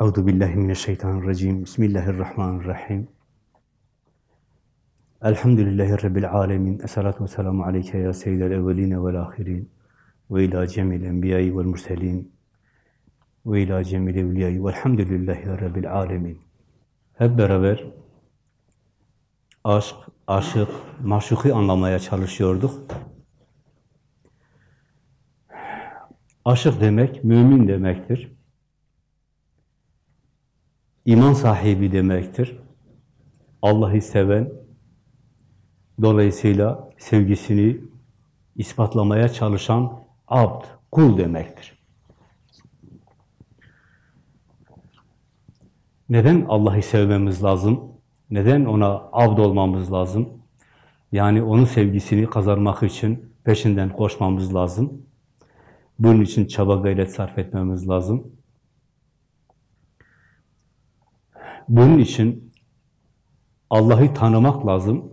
Euzu billahi mineşşeytanirracim. Bismillahirrahmanirrahim. Elhamdülillahi rabbil alamin. Essalatu vesselamu aleyke ya seyyidel evvelin ve'l ahirin. Ve ila cemil enbiya'i ve'l murselin. Ve ila cemil evliya'i ve'lhamdülillahi rabbil alamin. Hep beraber aşk, aşık, maşuki anlamaya çalışıyorduk. Aşık demek mümin demektir. İman sahibi demektir. Allah'ı seven, dolayısıyla sevgisini ispatlamaya çalışan abd, kul demektir. Neden Allah'ı sevmemiz lazım? Neden ona abd olmamız lazım? Yani onun sevgisini kazanmak için peşinden koşmamız lazım. Bunun için çaba gayret sarf etmemiz lazım. Bunun için Allah'ı tanımak lazım.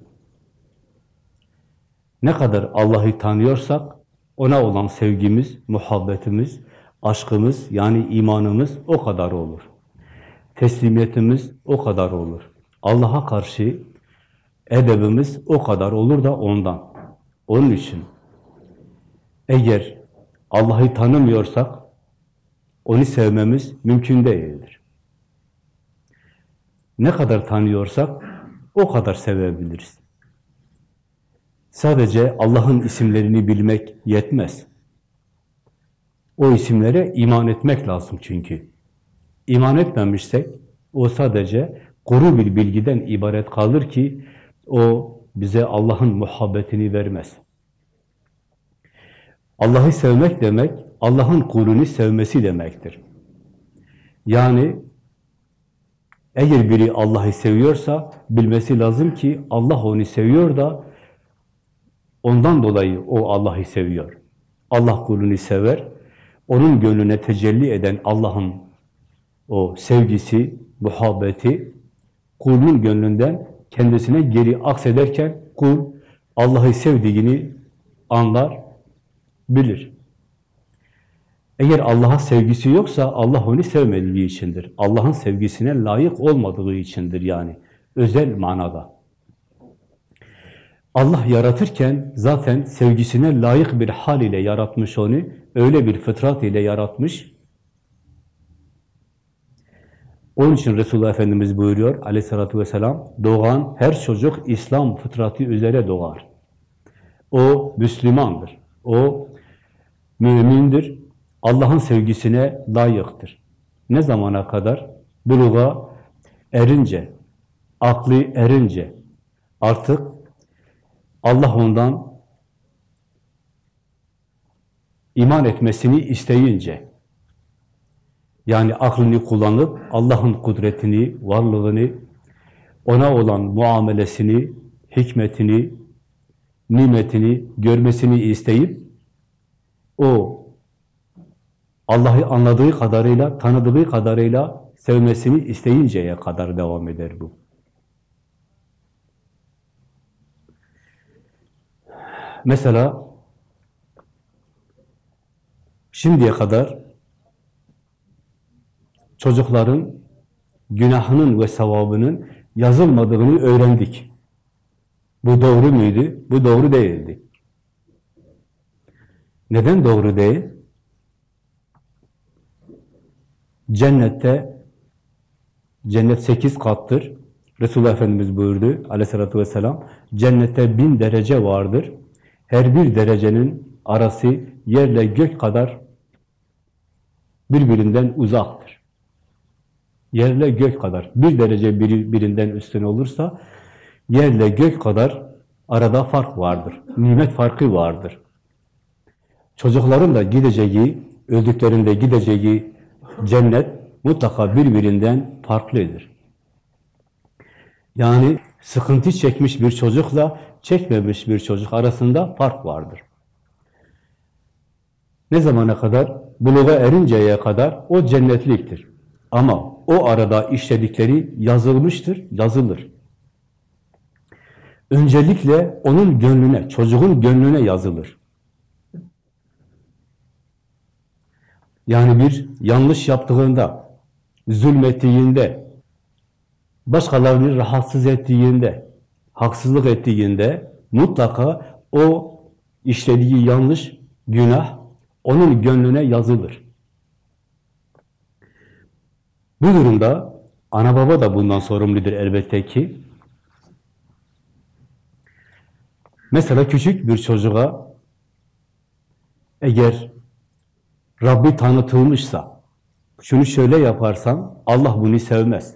Ne kadar Allah'ı tanıyorsak ona olan sevgimiz, muhabbetimiz, aşkımız yani imanımız o kadar olur. Teslimiyetimiz o kadar olur. Allah'a karşı edebimiz o kadar olur da ondan. Onun için eğer Allah'ı tanımıyorsak onu sevmemiz mümkün değildir. Ne kadar tanıyorsak o kadar sevebiliriz. Sadece Allah'ın isimlerini bilmek yetmez. O isimlere iman etmek lazım çünkü. İman etmemişsek o sadece kuru bir bilgiden ibaret kalır ki o bize Allah'ın muhabbetini vermez. Allah'ı sevmek demek, Allah'ın kulünü sevmesi demektir. Yani eğer biri Allah'ı seviyorsa bilmesi lazım ki Allah onu seviyor da ondan dolayı o Allah'ı seviyor. Allah kulünü sever. Onun gönlüne tecelli eden Allah'ın o sevgisi, muhabbeti kulun gönlünden kendisine geri aksederken kul Allah'ı sevdiğini anlar, bilir. Eğer Allah'a sevgisi yoksa Allah onu sevmediği içindir. Allah'ın sevgisine layık olmadığı içindir yani. Özel manada. Allah yaratırken zaten sevgisine layık bir hal ile yaratmış onu. Öyle bir fıtrat ile yaratmış. Onun için Resulullah Efendimiz buyuruyor aleyhissalatü vesselam, doğan her çocuk İslam fıtratı üzere doğar. O Müslümandır. O mümindir. Allah'ın sevgisine layıktır. Ne zamana kadar? Buluğa erince, aklı erince, artık Allah ondan iman etmesini isteyince, yani aklını kullanıp Allah'ın kudretini, varlığını, ona olan muamelesini, hikmetini, nimetini görmesini isteyip o Allah'ı anladığı kadarıyla, tanıdığı kadarıyla sevmesini isteyinceye kadar devam eder bu. Mesela şimdiye kadar çocukların günahının ve sevabının yazılmadığını öğrendik. Bu doğru muydu? Bu doğru değildi. Neden doğru değil? Cennette cennet sekiz kattır. Resulullah Efendimiz buyurdu aleyhissalatü vesselam. Cennette bin derece vardır. Her bir derecenin arası yerle gök kadar birbirinden uzaktır. Yerle gök kadar. Bir derece biri, birinden üstün olursa yerle gök kadar arada fark vardır. Nimet farkı vardır. Çocukların da gideceği, öldüklerinde gideceği cennet mutlaka birbirinden farklıdır. Yani sıkıntı çekmiş bir çocukla çekmemiş bir çocuk arasında fark vardır. Ne zamana kadar? Buluğa erinceye kadar o cennetliktir. Ama o arada işledikleri yazılmıştır, yazılır. Öncelikle onun gönlüne, çocuğun gönlüne yazılır. Yani bir yanlış yaptığında, zulmettiğinde, başkalarını rahatsız ettiğinde, haksızlık ettiğinde mutlaka o işlediği yanlış, günah onun gönlüne yazılır. Bu durumda ana baba da bundan sorumludur elbette ki. Mesela küçük bir çocuğa eğer Rabbi tanıtılmışsa, şunu şöyle yaparsan Allah bunu sevmez.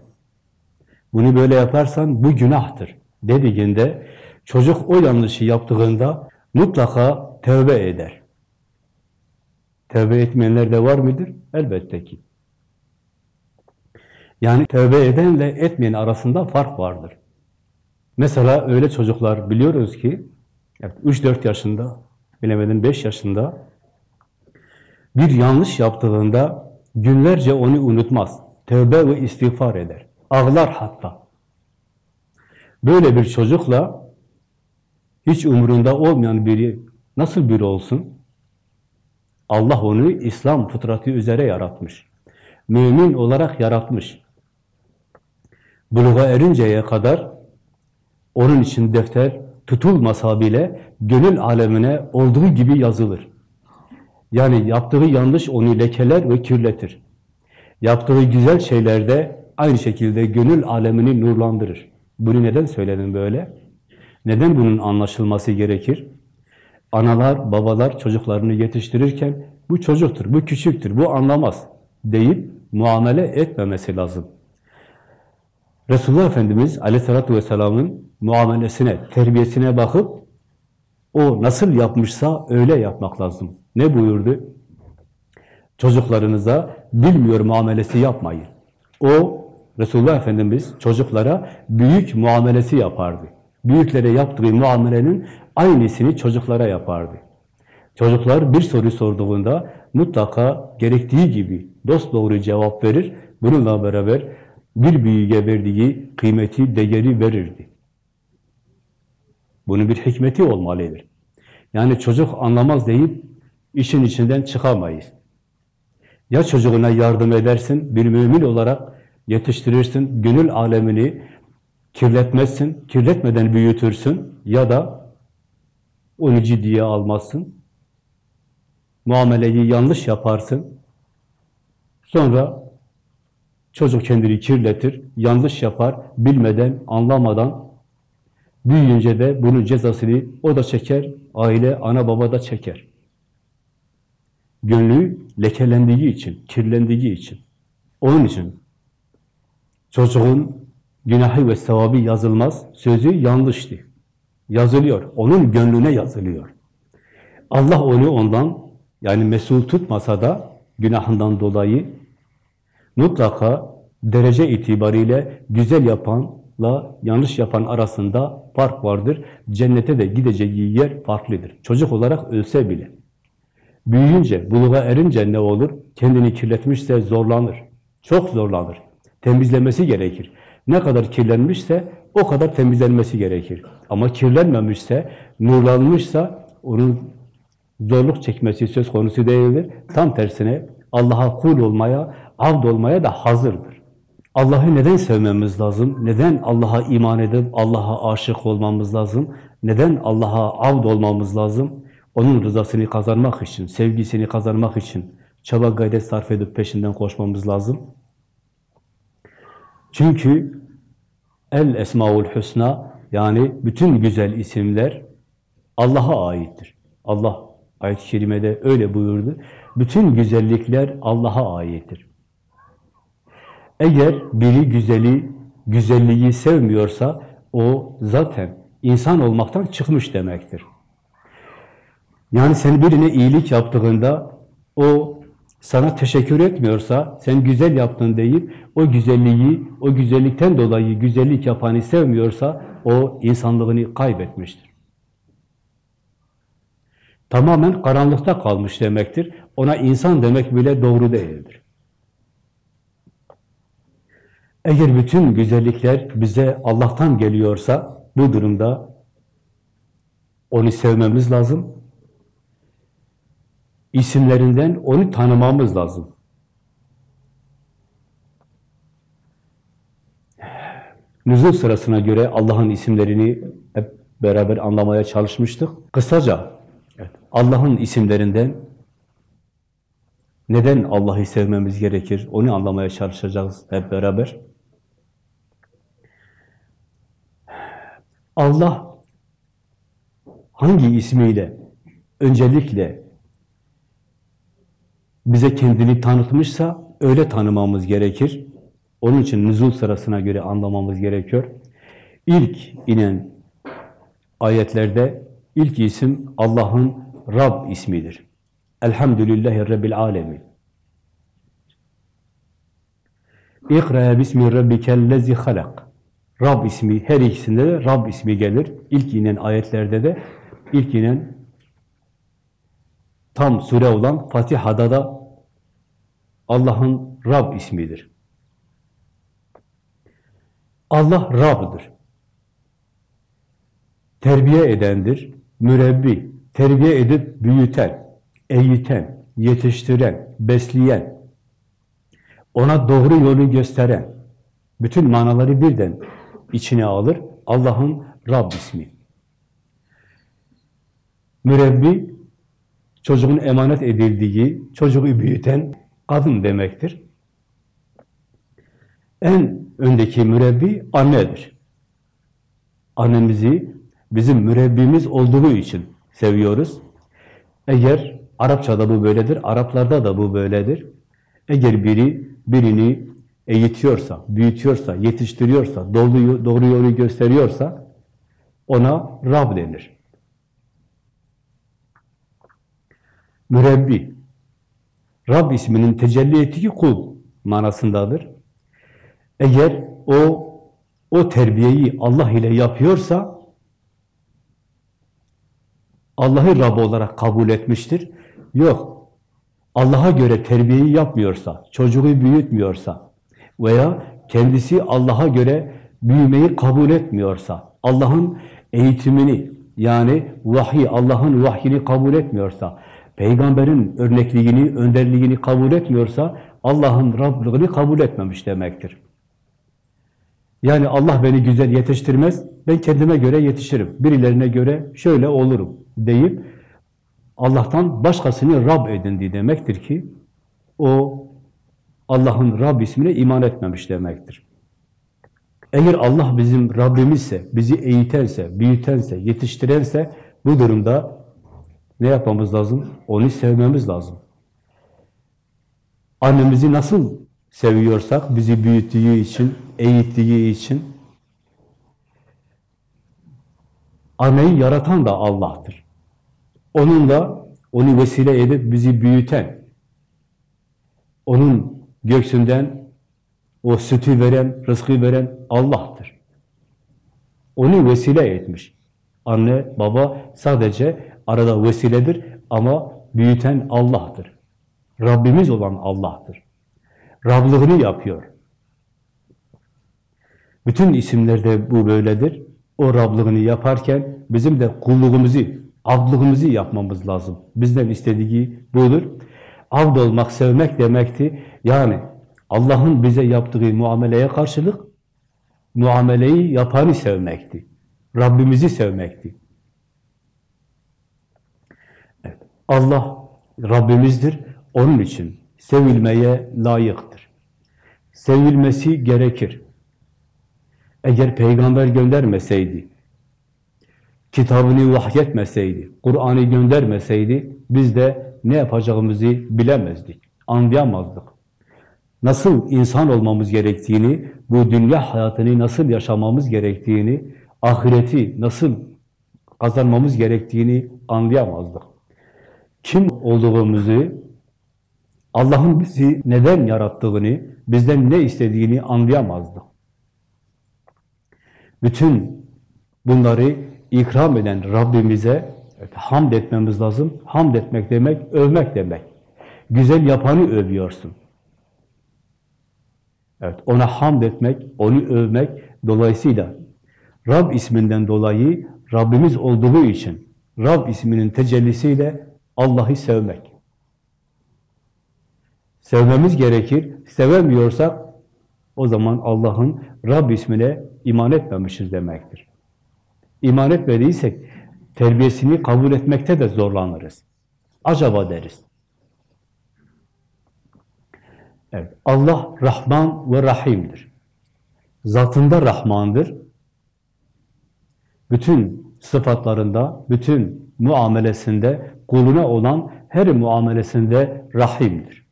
Bunu böyle yaparsan bu günahtır dediğinde çocuk o yanlışı yaptığında mutlaka tövbe eder. Tövbe etmeyenler de var mıdır? Elbette ki. Yani tövbe edenle etmeyen arasında fark vardır. Mesela öyle çocuklar biliyoruz ki 3-4 yaşında, bilemedin 5 yaşında bir yanlış yaptığında günlerce onu unutmaz. Tövbe ve istiğfar eder. Ağlar hatta. Böyle bir çocukla hiç umurunda olmayan biri nasıl biri olsun? Allah onu İslam fıtratı üzere yaratmış. Mümin olarak yaratmış. Buluğa erinceye kadar onun için defter tutulmasa bile gönül alemine olduğu gibi yazılır. Yani yaptığı yanlış onu lekeler ve kirletir. Yaptığı güzel şeylerde aynı şekilde gönül alemini nurlandırır. Bunu neden söyledim böyle? Neden bunun anlaşılması gerekir? Analar, babalar çocuklarını yetiştirirken bu çocuktur, bu küçüktür, bu anlamaz deyip muamele etmemesi lazım. Resulullah Efendimiz aleyhissalatü vesselamın muamelesine, terbiyesine bakıp o nasıl yapmışsa öyle yapmak lazım. Ne buyurdu? Çocuklarınıza bilmiyor muamelesi yapmayın. O Resulullah Efendimiz çocuklara büyük muamelesi yapardı. Büyüklere yaptığı muamelenin aynısını çocuklara yapardı. Çocuklar bir soru sorduğunda mutlaka gerektiği gibi dost doğru cevap verir. Bununla beraber bir büyüğe verdiği kıymeti, değeri verirdi. Bunun bir hikmeti olmalıdır. Yani çocuk anlamaz deyip işin içinden çıkamayız. Ya çocuğuna yardım edersin, bir mümin olarak yetiştirirsin, gönül alemini kirletmezsin, kirletmeden büyütürsün ya da onu ciddiye almazsın. Muameleyi yanlış yaparsın. Sonra çocuk kendini kirletir, yanlış yapar, bilmeden, anlamadan büyüyünce de bunun cezasını o da çeker, aile, ana baba da çeker. Gönlü lekelendiği için, kirlendiği için. Onun için çocuğun günahı ve sevabı yazılmaz, sözü yanlıştı. Yazılıyor, onun gönlüne yazılıyor. Allah onu ondan, yani mesul tutmasa da günahından dolayı mutlaka derece itibariyle güzel yapanla yanlış yapan arasında fark vardır. Cennete de gideceği yer farklıdır. Çocuk olarak ölse bile. Büyüyünce, buluğa erince ne olur? Kendini kirletmişse zorlanır. Çok zorlanır. Temizlemesi gerekir. Ne kadar kirlenmişse o kadar temizlenmesi gerekir. Ama kirlenmemişse, nurlanmışsa onun zorluk çekmesi söz konusu değildir. Tam tersine Allah'a kul olmaya, abd olmaya da hazırdır. Allah'ı neden sevmemiz lazım? Neden Allah'a iman edip Allah'a aşık olmamız lazım? Neden Allah'a abd olmamız lazım? Onun rızasını kazanmak için, sevgisini kazanmak için çaba gayret sarf edip peşinden koşmamız lazım. Çünkü El Esmaul Hüsna yani bütün güzel isimler Allah'a aittir. Allah ayet-i kerimede öyle buyurdu. Bütün güzellikler Allah'a aittir. Eğer biri güzeli, güzelliği sevmiyorsa o zaten insan olmaktan çıkmış demektir. Yani sen birine iyilik yaptığında o sana teşekkür etmiyorsa, sen güzel yaptın deyip o güzelliği, o güzellikten dolayı güzellik yapanı sevmiyorsa o insanlığını kaybetmiştir. Tamamen karanlıkta kalmış demektir. Ona insan demek bile doğru değildir. Eğer bütün güzellikler bize Allah'tan geliyorsa bu durumda onu sevmemiz lazım. İsimlerinden onu tanımamız lazım. nüzul sırasına göre Allah'ın isimlerini hep beraber anlamaya çalışmıştık. Kısaca evet, Allah'ın isimlerinden neden Allah'ı sevmemiz gerekir? Onu anlamaya çalışacağız hep beraber. Allah hangi ismiyle öncelikle bize kendini tanıtmışsa öyle tanımamız gerekir. Onun için nüzul sırasına göre anlamamız gerekiyor. İlk inen ayetlerde ilk isim Allah'ın Rab ismidir. Elhamdülillahi Rabbil Alemin. İkra bismi rabbikellezi halak. Rab ismi, her ikisinde de Rab ismi gelir. İlk inen ayetlerde de, ilk inen tam sure olan Fatiha'da da Allah'ın Rab ismidir. Allah Rab'dır. Terbiye edendir, mürebbi, terbiye edip büyüten, eğiten, yetiştiren, besleyen, ona doğru yolu gösteren, bütün manaları birden içine alır. Allah'ın Rab ismi. Mürebbi, çocuğun emanet edildiği, çocuğu büyüten kadın demektir. En öndeki mürebbi annedir. Annemizi bizim mürebbimiz olduğu için seviyoruz. Eğer Arapçada bu böyledir, Araplarda da bu böyledir. Eğer biri birini eğitiyorsa, büyütüyorsa, yetiştiriyorsa, doğru, doğru yolu gösteriyorsa ona Rab denir. Mürebbi. Rab isminin tecelli ettiği kul manasındadır. Eğer o o terbiyeyi Allah ile yapıyorsa Allah'ı Rab olarak kabul etmiştir. Yok. Allah'a göre terbiyeyi yapmıyorsa, çocuğu büyütmüyorsa veya kendisi Allah'a göre büyümeyi kabul etmiyorsa, Allah'ın eğitimini yani vahiy, Allah'ın vahyini kabul etmiyorsa, peygamberin örnekliğini, önderliğini kabul etmiyorsa Allah'ın Rablığını kabul etmemiş demektir. Yani Allah beni güzel yetiştirmez, ben kendime göre yetişirim. Birilerine göre şöyle olurum deyip Allah'tan başkasını Rab edindi demektir ki o Allah'ın Rab ismine iman etmemiş demektir. Eğer Allah bizim Rabbimizse, bizi eğiterse, büyütense, yetiştirense bu durumda ne yapmamız lazım? Onu sevmemiz lazım. Annemizi nasıl seviyorsak, bizi büyüttüğü için, eğittiği için anneyi yaratan da Allah'tır. Onun da onu vesile edip bizi büyüten, onun göksünden o sütü veren, rızkı veren Allah'tır. Onu vesile etmiş. Anne, baba sadece arada vesiledir ama büyüten Allah'tır. Rabbimiz olan Allah'tır. Rablığını yapıyor. Bütün isimlerde bu böyledir. O Rablığını yaparken bizim de kulluğumuzu, abdlığımızı yapmamız lazım. Bizden istediği budur. Abd olmak, sevmek demekti. Yani Allah'ın bize yaptığı muameleye karşılık muameleyi yapanı sevmekti. Rabbimizi sevmekti. Evet. Allah Rabbimizdir. Onun için sevilmeye layıktır. Sevilmesi gerekir. Eğer peygamber göndermeseydi, kitabını vahyetmeseydi, Kur'an'ı göndermeseydi, biz de ne yapacağımızı bilemezdik, anlayamazdık. Nasıl insan olmamız gerektiğini, bu dünya hayatını nasıl yaşamamız gerektiğini, ahireti nasıl kazanmamız gerektiğini anlayamazdık. Kim olduğumuzu, Allah'ın bizi neden yarattığını, bizden ne istediğini anlayamazdık. Bütün bunları ikram eden Rabbimize evet, hamd etmemiz lazım. Hamd etmek demek, övmek demek. Güzel yapanı övüyorsun. Evet, ona hamd etmek, onu övmek dolayısıyla Rab isminden dolayı Rabbimiz olduğu için Rab isminin tecellisiyle Allah'ı sevmek. Sevmemiz gerekir. Sevemiyorsak o zaman Allah'ın Rab ismine iman etmemişiz demektir. İman etmediysek terbiyesini kabul etmekte de zorlanırız. Acaba deriz. Evet, Allah Rahman ve Rahim'dir. Zatında Rahmandır. Bütün sıfatlarında, bütün muamelesinde, kuluna olan her muamelesinde Rahim'dir.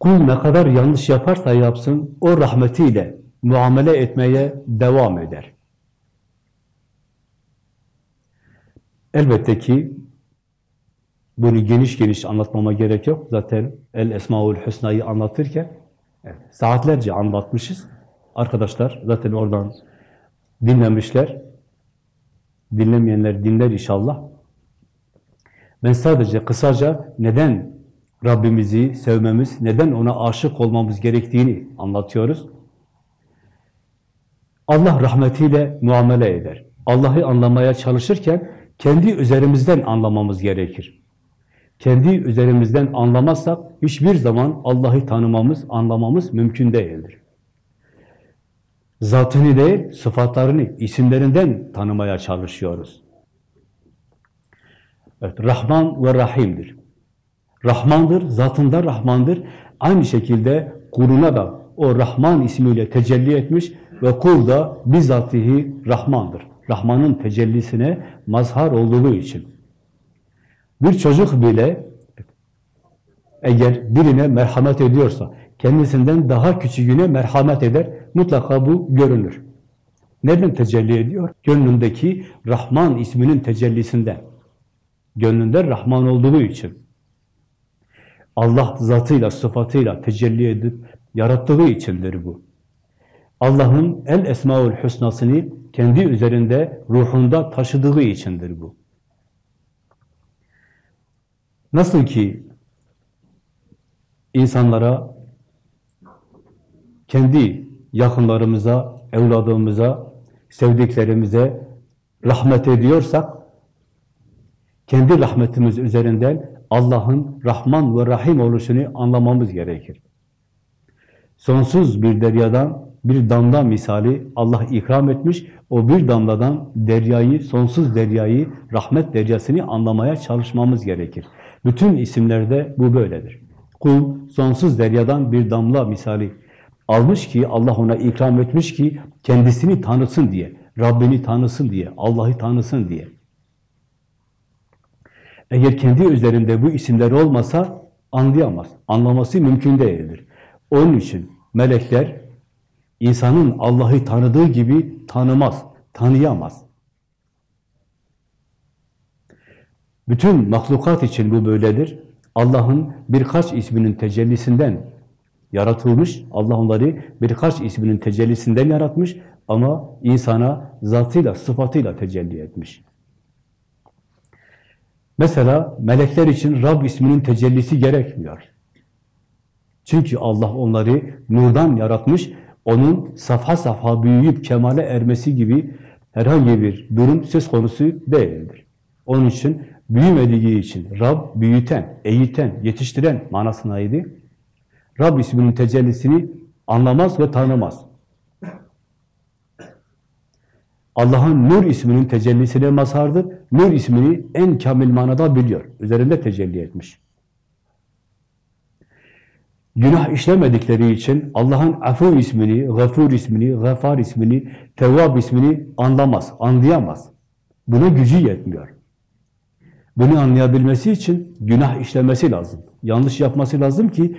Kul ne kadar yanlış yaparsa yapsın, o rahmetiyle muamele etmeye devam eder. Elbette ki bunu geniş geniş anlatmama gerek yok. Zaten El Esmaül Hüsna'yı anlatırken saatlerce anlatmışız. Arkadaşlar zaten oradan dinlemişler. Dinlemeyenler dinler inşallah. Ben sadece kısaca neden Rabbimizi sevmemiz, neden ona aşık olmamız gerektiğini anlatıyoruz. Allah rahmetiyle muamele eder. Allah'ı anlamaya çalışırken kendi üzerimizden anlamamız gerekir. Kendi üzerimizden anlamazsak hiçbir zaman Allah'ı tanımamız, anlamamız mümkün değildir. Zatını değil, sıfatlarını, isimlerinden tanımaya çalışıyoruz. Evet, Rahman ve Rahim'dir. Rahmandır, zatında Rahmandır. Aynı şekilde kuluna da o Rahman ismiyle tecelli etmiş ve kul da bizatihi Rahmandır. Rahman'ın tecellisine mazhar olduğu için. Bir çocuk bile eğer birine merhamet ediyorsa, kendisinden daha küçüğüne merhamet eder, mutlaka bu görünür. Nereden tecelli ediyor? Gönlündeki Rahman isminin tecellisinden. Gönlünde Rahman olduğu için. Allah zatıyla, sıfatıyla tecelli edip yarattığı içindir bu. Allah'ın el esmaül hüsnasını kendi üzerinde, ruhunda taşıdığı içindir bu. Nasıl ki insanlara, kendi yakınlarımıza, evladımıza, sevdiklerimize rahmet ediyorsak, kendi rahmetimiz üzerinden Allah'ın Rahman ve Rahim oluşunu anlamamız gerekir. Sonsuz bir deryadan bir damla misali Allah ikram etmiş, o bir damladan deryayı, sonsuz deryayı, rahmet deryasını anlamaya çalışmamız gerekir. Bütün isimlerde bu böyledir. Kul sonsuz deryadan bir damla misali almış ki, Allah ona ikram etmiş ki kendisini tanısın diye, Rabbini tanısın diye, Allah'ı tanısın diye. Eğer kendi üzerinde bu isimler olmasa anlayamaz. Anlaması mümkün değildir. Onun için melekler insanın Allah'ı tanıdığı gibi tanımaz, tanıyamaz. Bütün mahlukat için bu böyledir. Allah'ın birkaç isminin tecellisinden yaratılmış. Allah onları birkaç isminin tecellisinden yaratmış ama insana zatıyla, sıfatıyla tecelli etmiş. Mesela melekler için Rab isminin tecellisi gerekmiyor. Çünkü Allah onları nurdan yaratmış, onun safha safha büyüyüp kemale ermesi gibi herhangi bir durum söz konusu değildir. Onun için büyümediği için Rab büyüten, eğiten, yetiştiren manasındaydı. Rab isminin tecellisini anlamaz ve tanımaz. Allah'ın Nur isminin tecellisine mazhardır. Nur ismini en kamil manada biliyor. Üzerinde tecelli etmiş. Günah işlemedikleri için Allah'ın Afu ismini, Gafur ismini, Gafar ismini, Tevvab ismini anlamaz, anlayamaz. Buna gücü yetmiyor. Bunu anlayabilmesi için günah işlemesi lazım. Yanlış yapması lazım ki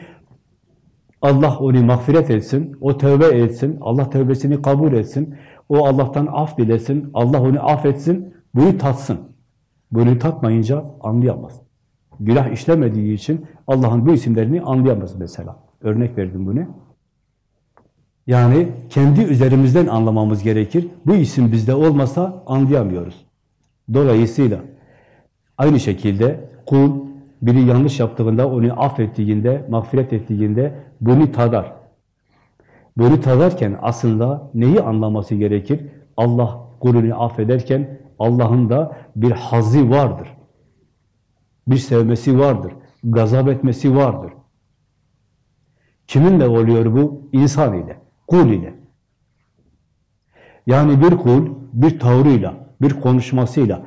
Allah onu mağfiret etsin, o tövbe etsin, Allah tövbesini kabul etsin, o Allah'tan af dilesin, Allah onu affetsin, bunu tatsın. Bunu tatmayınca anlayamaz. Günah işlemediği için Allah'ın bu isimlerini anlayamaz mesela. Örnek verdim bunu. Yani kendi üzerimizden anlamamız gerekir. Bu isim bizde olmasa anlayamıyoruz. Dolayısıyla aynı şekilde kul biri yanlış yaptığında onu affettiğinde, mağfiret ettiğinde bunu tadar. Bunu tadarken aslında neyi anlaması gerekir? Allah kulünü affederken Allah'ın da bir hazi vardır. Bir sevmesi vardır. Gazap etmesi vardır. Kiminle oluyor bu? İnsan ile. Kul ile. Yani bir kul, bir tavrıyla, bir konuşmasıyla,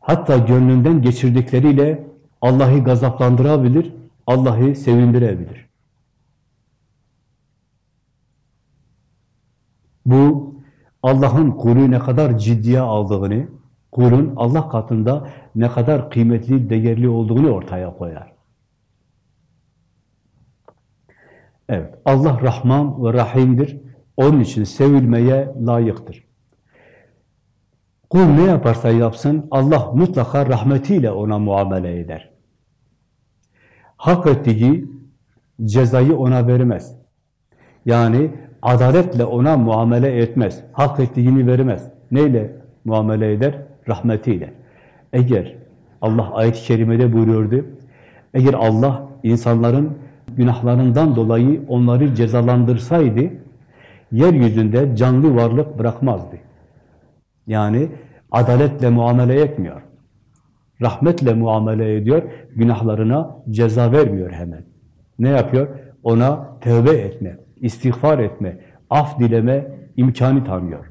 hatta gönlünden geçirdikleriyle Allah'ı gazaplandırabilir, Allah'ı sevindirebilir. Bu Allah'ın kulü ne kadar ciddiye aldığını, kulun Allah katında ne kadar kıymetli, değerli olduğunu ortaya koyar. Evet, Allah Rahman ve Rahim'dir. Onun için sevilmeye layıktır. Kul ne yaparsa yapsın, Allah mutlaka rahmetiyle ona muamele eder. Hak ettiği cezayı ona vermez. Yani adaletle ona muamele etmez. Hak ettiğini vermez. Neyle muamele eder? Rahmetiyle. Eğer Allah ayet-i kerimede buyuruyordu, eğer Allah insanların günahlarından dolayı onları cezalandırsaydı, yeryüzünde canlı varlık bırakmazdı. Yani adaletle muamele etmiyor. Rahmetle muamele ediyor, günahlarına ceza vermiyor hemen. Ne yapıyor? Ona tövbe etme, istiğfar etme, af dileme imkanı tanıyor.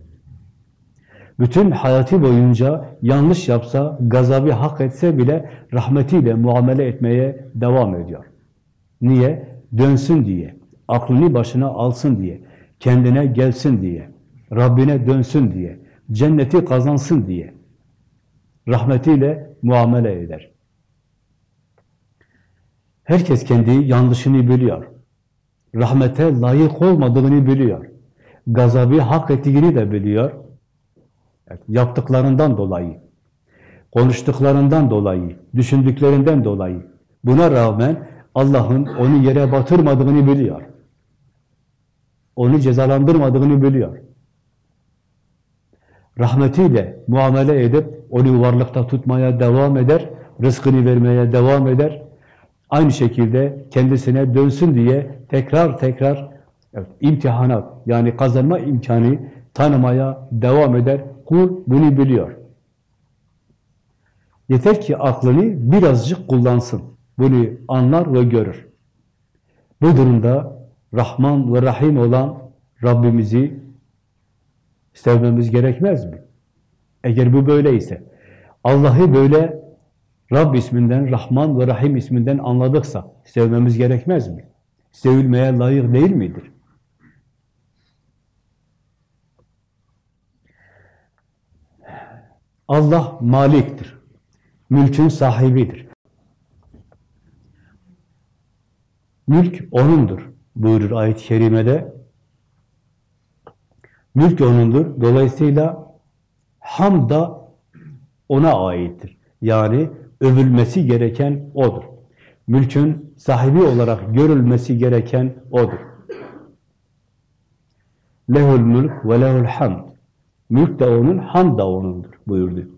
Bütün hayatı boyunca yanlış yapsa, gazabı hak etse bile rahmetiyle muamele etmeye devam ediyor. Niye? Dönsün diye, aklını başına alsın diye, kendine gelsin diye, Rabbine dönsün diye, cenneti kazansın diye rahmetiyle muamele eder. Herkes kendi yanlışını biliyor. Rahmete layık olmadığını biliyor. Gazabı hak ettiğini de biliyor. Yaptıklarından dolayı, konuştuklarından dolayı, düşündüklerinden dolayı. Buna rağmen Allah'ın onu yere batırmadığını biliyor. Onu cezalandırmadığını biliyor. Rahmetiyle muamele edip onu varlıkta tutmaya devam eder, rızkını vermeye devam eder. Aynı şekilde kendisine dönsün diye tekrar tekrar evet, imtihanat yani kazanma imkanı tanımaya devam eder. Kul bunu biliyor. Yeter ki aklını birazcık kullansın. Bunu anlar ve görür. Bu durumda Rahman ve Rahim olan Rabbimizi sevmemiz gerekmez mi? Eğer bu böyleyse, Allah'ı böyle Rab isminden, Rahman ve Rahim isminden anladıksa sevmemiz gerekmez mi? Sevilmeye layık değil midir? Allah maliktir. Mülkün sahibidir. Mülk O'nundur buyurur ayet-i kerimede. Mülk O'nundur. Dolayısıyla ham da O'na aittir. Yani övülmesi gereken O'dur. Mülkün sahibi olarak görülmesi gereken O'dur. Lehul mülk ve lehul hamd. Mülk de O'nun, hamd da O'nundur buyurdu.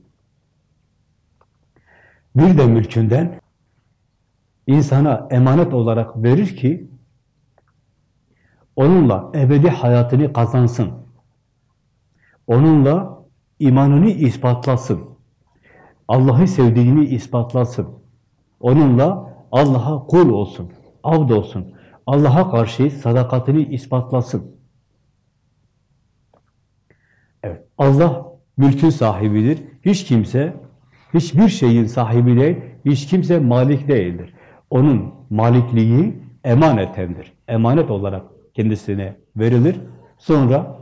Bir de mülkünden insana emanet olarak verir ki onunla ebedi hayatını kazansın. Onunla imanını ispatlasın. Allah'ı sevdiğini ispatlasın. Onunla Allah'a kul olsun, abd olsun. Allah'a karşı sadakatini ispatlasın. Evet, Allah mülkün sahibidir. Hiç kimse, hiçbir şeyin sahibi değil, hiç kimse malik değildir. Onun malikliği emanetendir. Emanet olarak kendisine verilir. Sonra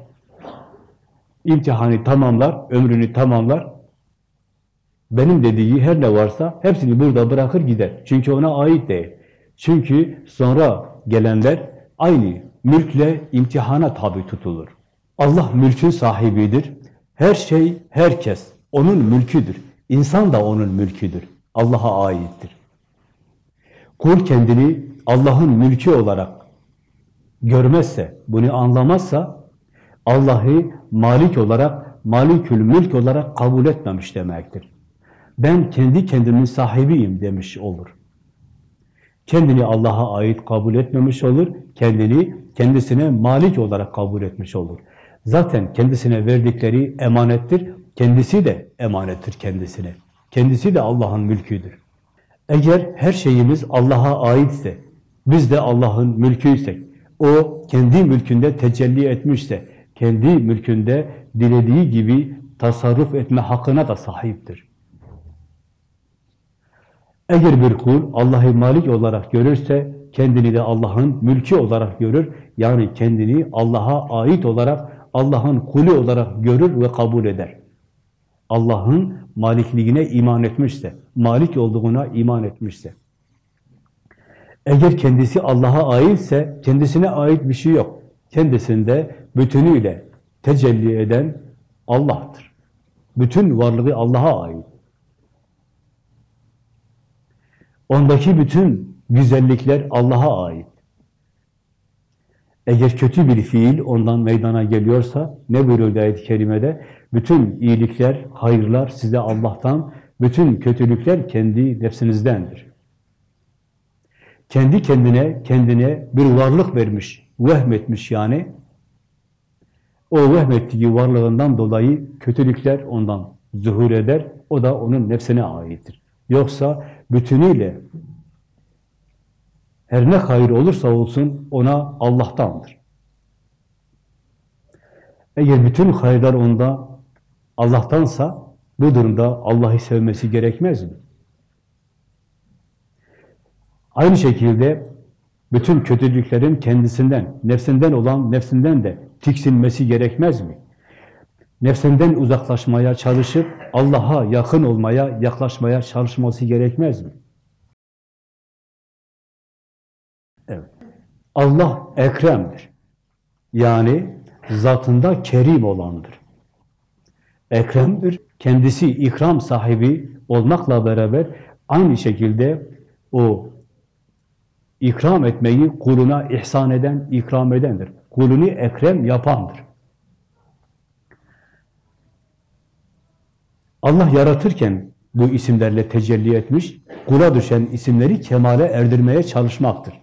imtihanı tamamlar, ömrünü tamamlar. Benim dediği her ne varsa hepsini burada bırakır gider. Çünkü ona ait değil. Çünkü sonra gelenler aynı mülkle imtihana tabi tutulur. Allah mülkün sahibidir. Her şey, herkes onun mülküdür. İnsan da onun mülküdür. Allah'a aittir. Kul kendini Allah'ın mülkü olarak görmezse, bunu anlamazsa Allah'ı malik olarak, malikül mülk olarak kabul etmemiş demektir. Ben kendi kendimin sahibiyim demiş olur. Kendini Allah'a ait kabul etmemiş olur, kendini kendisine malik olarak kabul etmiş olur. Zaten kendisine verdikleri emanettir, kendisi de emanettir kendisine. Kendisi de Allah'ın mülküdür. Eğer her şeyimiz Allah'a aitse, biz de Allah'ın mülküysek, O kendi mülkünde tecelli etmişse, kendi mülkünde dilediği gibi tasarruf etme hakkına da sahiptir. Eğer bir kul Allah'ı malik olarak görürse, kendini de Allah'ın mülkü olarak görür. Yani kendini Allah'a ait olarak, Allah'ın kulü olarak görür ve kabul eder. Allah'ın malikliğine iman etmişse, malik olduğuna iman etmişse. Eğer kendisi Allah'a aitse, kendisine ait bir şey yok. Kendisinde bütünüyle tecelli eden Allah'tır. Bütün varlığı Allah'a ait. Ondaki bütün güzellikler Allah'a ait. Eğer kötü bir fiil ondan meydana geliyorsa, ne buyuruyor ayet-i kerimede? Bütün iyilikler, hayırlar size Allah'tan, bütün kötülükler kendi nefsinizdendir. Kendi kendine, kendine bir varlık vermiş, vehmetmiş yani. O vehmettiği varlığından dolayı kötülükler ondan zuhur eder, o da onun nefsine aittir. Yoksa bütünüyle her ne hayır olursa olsun ona Allah'tandır. Eğer bütün hayırlar onda Allah'tansa bu durumda Allah'ı sevmesi gerekmez mi? Aynı şekilde bütün kötülüklerin kendisinden, nefsinden olan nefsinden de tiksinmesi gerekmez mi? Nefsinden uzaklaşmaya çalışıp Allah'a yakın olmaya, yaklaşmaya çalışması gerekmez mi? Evet. Allah Ekrem'dir. Yani zatında kerim olandır. Ekrem'dir. Kendisi ikram sahibi olmakla beraber aynı şekilde o ikram etmeyi kuluna ihsan eden, ikram edendir. Kulunu ekrem yapandır. Allah yaratırken bu isimlerle tecelli etmiş, kula düşen isimleri kemale erdirmeye çalışmaktır.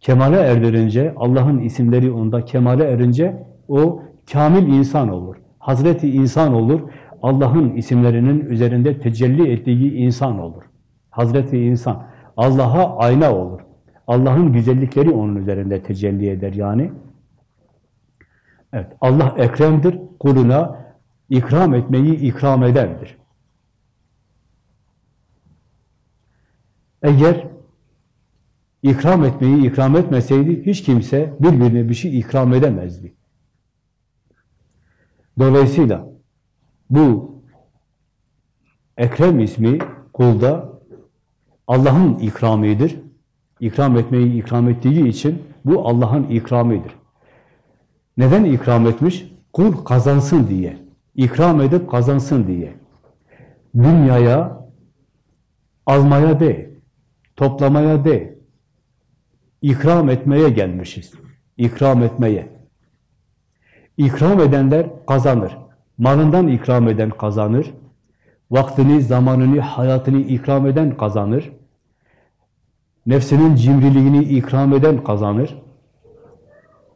Kemale erdirince, Allah'ın isimleri onda kemale erince o kamil insan olur. Hazreti insan olur. Allah'ın isimlerinin üzerinde tecelli ettiği insan olur. Hazreti insan. Allah'a ayna olur. Allah'ın güzellikleri onun üzerinde tecelli eder yani. Evet, Allah ekremdir. Kuluna ikram etmeyi ikram edendir. Eğer ikram etmeyi ikram etmeseydi hiç kimse birbirine bir şey ikram edemezdi. Dolayısıyla bu Ekrem ismi kulda Allah'ın ikramidir. İkram etmeyi ikram ettiği için bu Allah'ın ikramidir. Neden ikram etmiş? Kul kazansın diye. İkram edip kazansın diye. Dünyaya almaya değil, toplamaya değil, ikram etmeye gelmişiz. İkram etmeye. İkram edenler kazanır. Malından ikram eden kazanır. Vaktini, zamanını, hayatını ikram eden kazanır. Nefsinin cimriliğini ikram eden kazanır.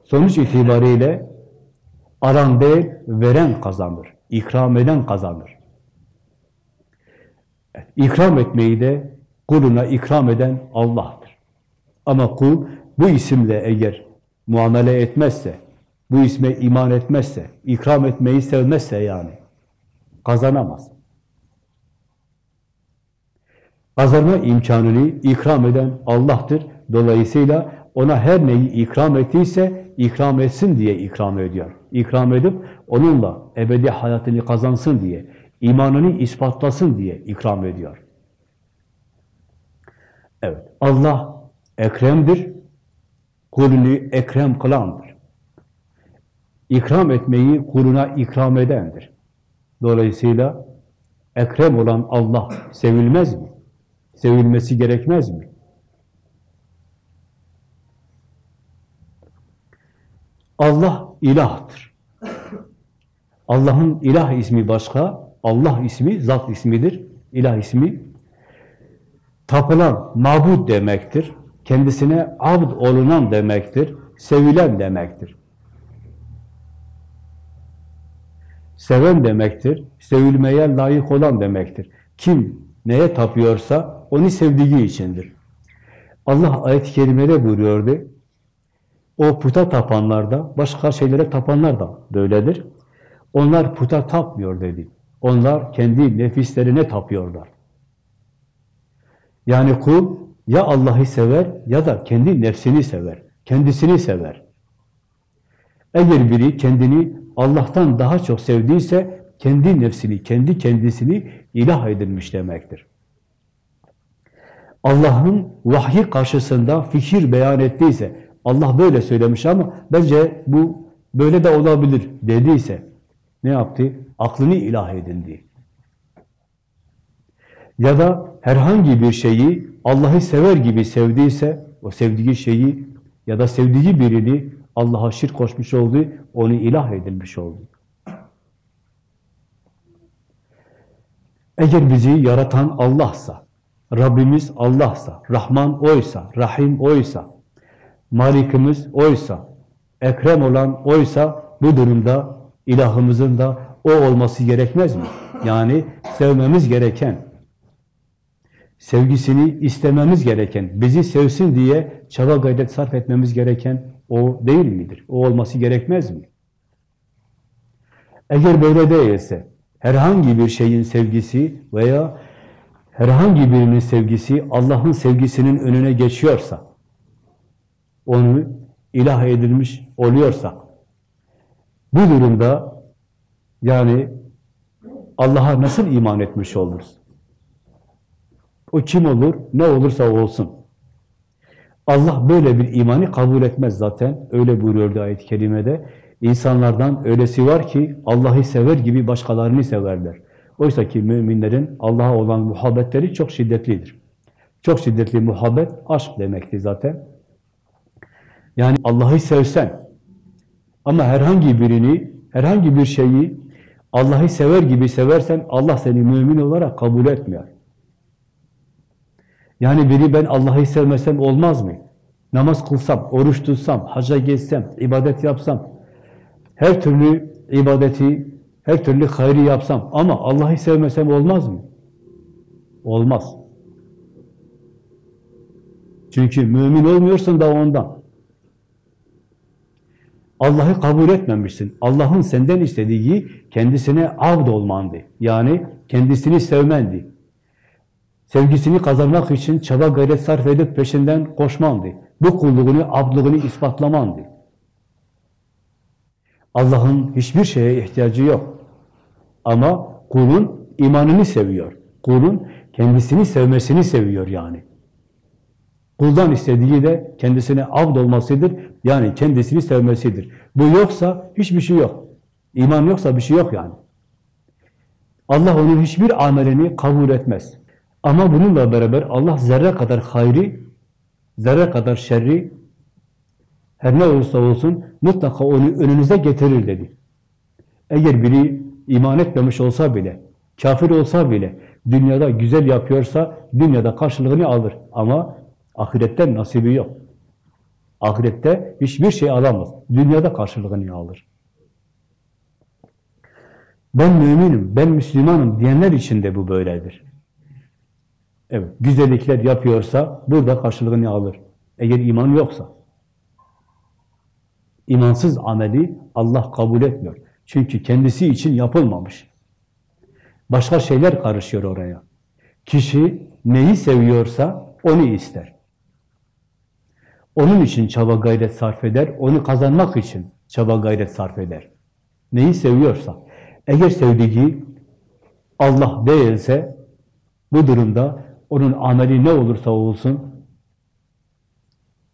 Sonuç itibariyle alan değil, veren kazanır. İkram eden kazanır. İkram etmeyi de kuluna ikram eden Allah'tır. Ama kul bu isimle eğer muamele etmezse, bu isme iman etmezse, ikram etmeyi sevmezse yani kazanamaz. Kazanma imkanını ikram eden Allah'tır. Dolayısıyla ona her neyi ikram ettiyse ikram etsin diye ikram ediyor. İkram edip onunla ebedi hayatını kazansın diye, imanını ispatlasın diye ikram ediyor. Evet, Allah ekremdir, kulünü ekrem kılandır. İkram etmeyi kuluna ikram edendir. Dolayısıyla ekrem olan Allah sevilmez mi? Sevilmesi gerekmez mi? Allah ilahtır. Allah'ın ilah ismi başka, Allah ismi zat ismidir. İlah ismi tapılan, mabud demektir. Kendisine abd olunan demektir. Sevilen demektir. Seven demektir. Sevilmeye layık olan demektir. Kim neye tapıyorsa onu sevdiği içindir. Allah ayet-i kerimede buyuruyordu. O puta tapanlar da, başka şeylere tapanlar da böyledir. Onlar puta tapmıyor dedi. Onlar kendi nefislerine tapıyorlar. Yani kul ya Allah'ı sever ya da kendi nefsini sever. Kendisini sever. Eğer biri kendini Allah'tan daha çok sevdiyse kendi nefsini, kendi kendisini ilah edinmiş demektir. Allah'ın vahyi karşısında fikir beyan ettiyse, Allah böyle söylemiş ama bence bu böyle de olabilir dediyse ne yaptı? Aklını ilah edindi. Ya da herhangi bir şeyi Allah'ı sever gibi sevdiyse, o sevdiği şeyi ya da sevdiği birini Allah'a şirk koşmuş oldu, onu ilah edilmiş oldu. Eğer bizi yaratan Allah'sa, Rabbimiz Allah'sa, Rahman O'ysa, Rahim O'ysa, Malikimiz O'ysa, Ekrem olan O'ysa, bu durumda ilahımızın da O olması gerekmez mi? Yani sevmemiz gereken, sevgisini istememiz gereken, bizi sevsin diye çaba gayret sarf etmemiz gereken O değil midir? O olması gerekmez mi? Eğer böyle değilse, herhangi bir şeyin sevgisi veya herhangi birinin sevgisi Allah'ın sevgisinin önüne geçiyorsa, onu ilah edilmiş oluyorsak, bu durumda yani Allah'a nasıl iman etmiş oluruz? O kim olur? Ne olursa olsun. Allah böyle bir imanı kabul etmez zaten. Öyle buyuruyordu ayet-i kerimede. İnsanlardan öylesi var ki Allah'ı sever gibi başkalarını severler. Oysa ki müminlerin Allah'a olan muhabbetleri çok şiddetlidir. Çok şiddetli muhabbet aşk demektir zaten. Yani Allah'ı sevsen ama herhangi birini, herhangi bir şeyi Allah'ı sever gibi seversen Allah seni mümin olarak kabul etmiyor. Yani biri ben Allah'ı sevmesem olmaz mı? Namaz kılsam, oruç tutsam, hacca geçsem, ibadet yapsam, her türlü ibadeti, her türlü hayrı yapsam ama Allah'ı sevmesem olmaz mı? Olmaz. Çünkü mümin olmuyorsun da ondan. Allah'ı kabul etmemişsin. Allah'ın senden istediği kendisine abd olmandı. Yani kendisini sevmendi. Sevgisini kazanmak için çaba gayret sarf edip peşinden koşmandı. Bu kulluğunu, abdlığını ispatlamandı. Allah'ın hiçbir şeye ihtiyacı yok. Ama kulun imanını seviyor. Kulun kendisini sevmesini seviyor yani. Kuldan istediği de kendisine abd olmasıdır. Yani kendisini sevmesidir. Bu yoksa hiçbir şey yok. İman yoksa bir şey yok yani. Allah onun hiçbir amelini kabul etmez. Ama bununla beraber Allah zerre kadar hayri, zerre kadar şerri, her ne olursa olsun mutlaka onu önünüze getirir dedi. Eğer biri iman etmemiş olsa bile, kafir olsa bile, dünyada güzel yapıyorsa dünyada karşılığını alır. Ama ahiretten nasibi yok. Ahirette hiçbir şey alamaz. Dünyada karşılığını alır. Ben müminim, ben Müslümanım diyenler için de bu böyledir. Evet, güzellikler yapıyorsa burada karşılığını alır. Eğer iman yoksa. İmansız ameli Allah kabul etmiyor. Çünkü kendisi için yapılmamış. Başka şeyler karışıyor oraya. Kişi neyi seviyorsa onu ister. Onun için çaba gayret sarf eder, onu kazanmak için çaba gayret sarf eder. Neyi seviyorsa. Eğer sevdiği Allah değilse bu durumda onun ameli ne olursa olsun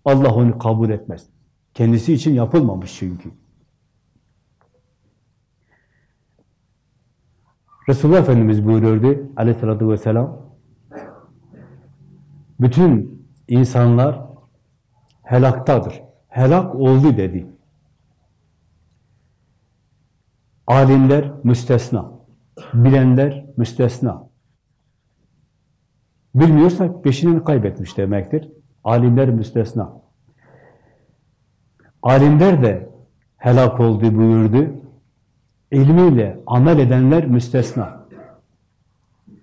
Allah onu kabul etmez. Kendisi için yapılmamış çünkü. Resulullah Efendimiz buyuruyordu aleyhissalatü vesselam bütün insanlar helaktadır. Helak oldu dedi. Alimler müstesna. Bilenler müstesna. Bilmiyorsa peşini kaybetmiş demektir. Alimler müstesna. Alimler de helak oldu buyurdu. İlmiyle amel edenler müstesna.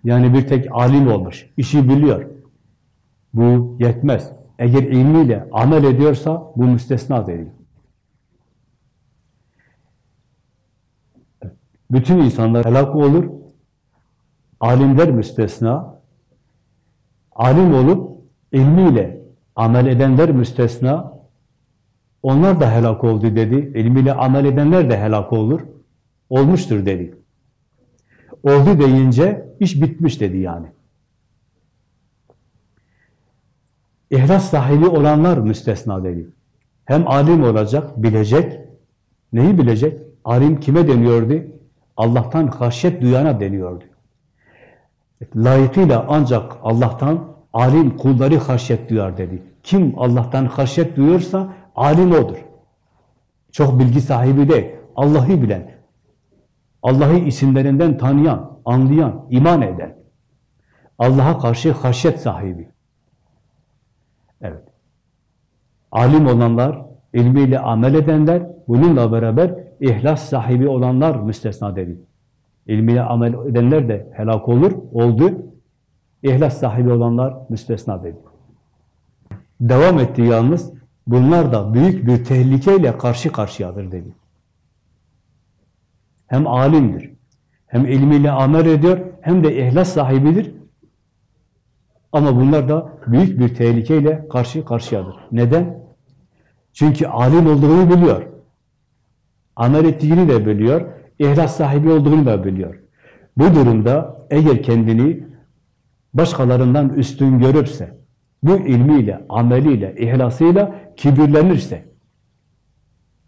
Yani bir tek alim olmuş, işi biliyor. Bu yetmez. Eğer ilmiyle amel ediyorsa bu müstesna değil. Bütün insanlar helak olur. Alimler müstesna. Alim olup ilmiyle amel edenler müstesna. Onlar da helak oldu dedi. İlmiyle amel edenler de helak olur. Olmuştur dedi. Oldu deyince iş bitmiş dedi yani. İhlas sahibi olanlar müstesna dedi. Hem alim olacak, bilecek. Neyi bilecek? Alim kime deniyordu? Allah'tan haşyet duyana deniyordu. Layıkıyla ancak Allah'tan alim kulları haşyet duyar dedi. Kim Allah'tan haşyet duyuyorsa alim odur. Çok bilgi sahibi değil, Allah'ı bilen, Allah'ı isimlerinden tanıyan, anlayan, iman eden, Allah'a karşı haşyet sahibi. Evet. Alim olanlar, ilmiyle amel edenler, bununla beraber ihlas sahibi olanlar müstesna dedi. İlmiyle amel edenler de helak olur, oldu. İhlas sahibi olanlar müstesna dedi. Devam etti yalnız, bunlar da büyük bir tehlikeyle karşı karşıyadır dedi. Hem alimdir, hem ilmiyle amel ediyor, hem de ihlas sahibidir. Ama bunlar da büyük bir tehlikeyle karşı karşıyadır. Neden? Çünkü alim olduğunu biliyor. Amel ettiğini de biliyor. İhlas sahibi olduğunu da biliyor. Bu durumda eğer kendini başkalarından üstün görürse, bu ilmiyle, ameliyle, ihlasıyla kibirlenirse,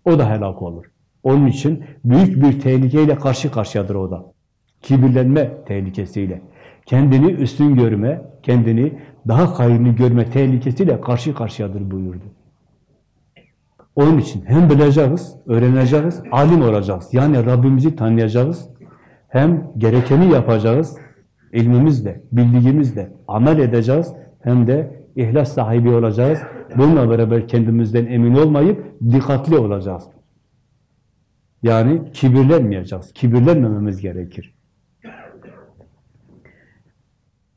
o da helak olur. Onun için büyük bir tehlikeyle karşı karşıyadır o da. Kibirlenme tehlikesiyle. Kendini üstün görme, kendini daha hayırlı görme tehlikesiyle karşı karşıyadır buyurdu. Onun için hem bileceğiz, öğreneceğiz, alim olacağız. Yani Rabbimizi tanıyacağız. Hem gerekeni yapacağız, ilmimizle, bildiğimizle amel edeceğiz. Hem de ihlas sahibi olacağız. Bununla beraber kendimizden emin olmayıp dikkatli olacağız. Yani kibirlenmeyeceğiz. Kibirlenmememiz gerekir.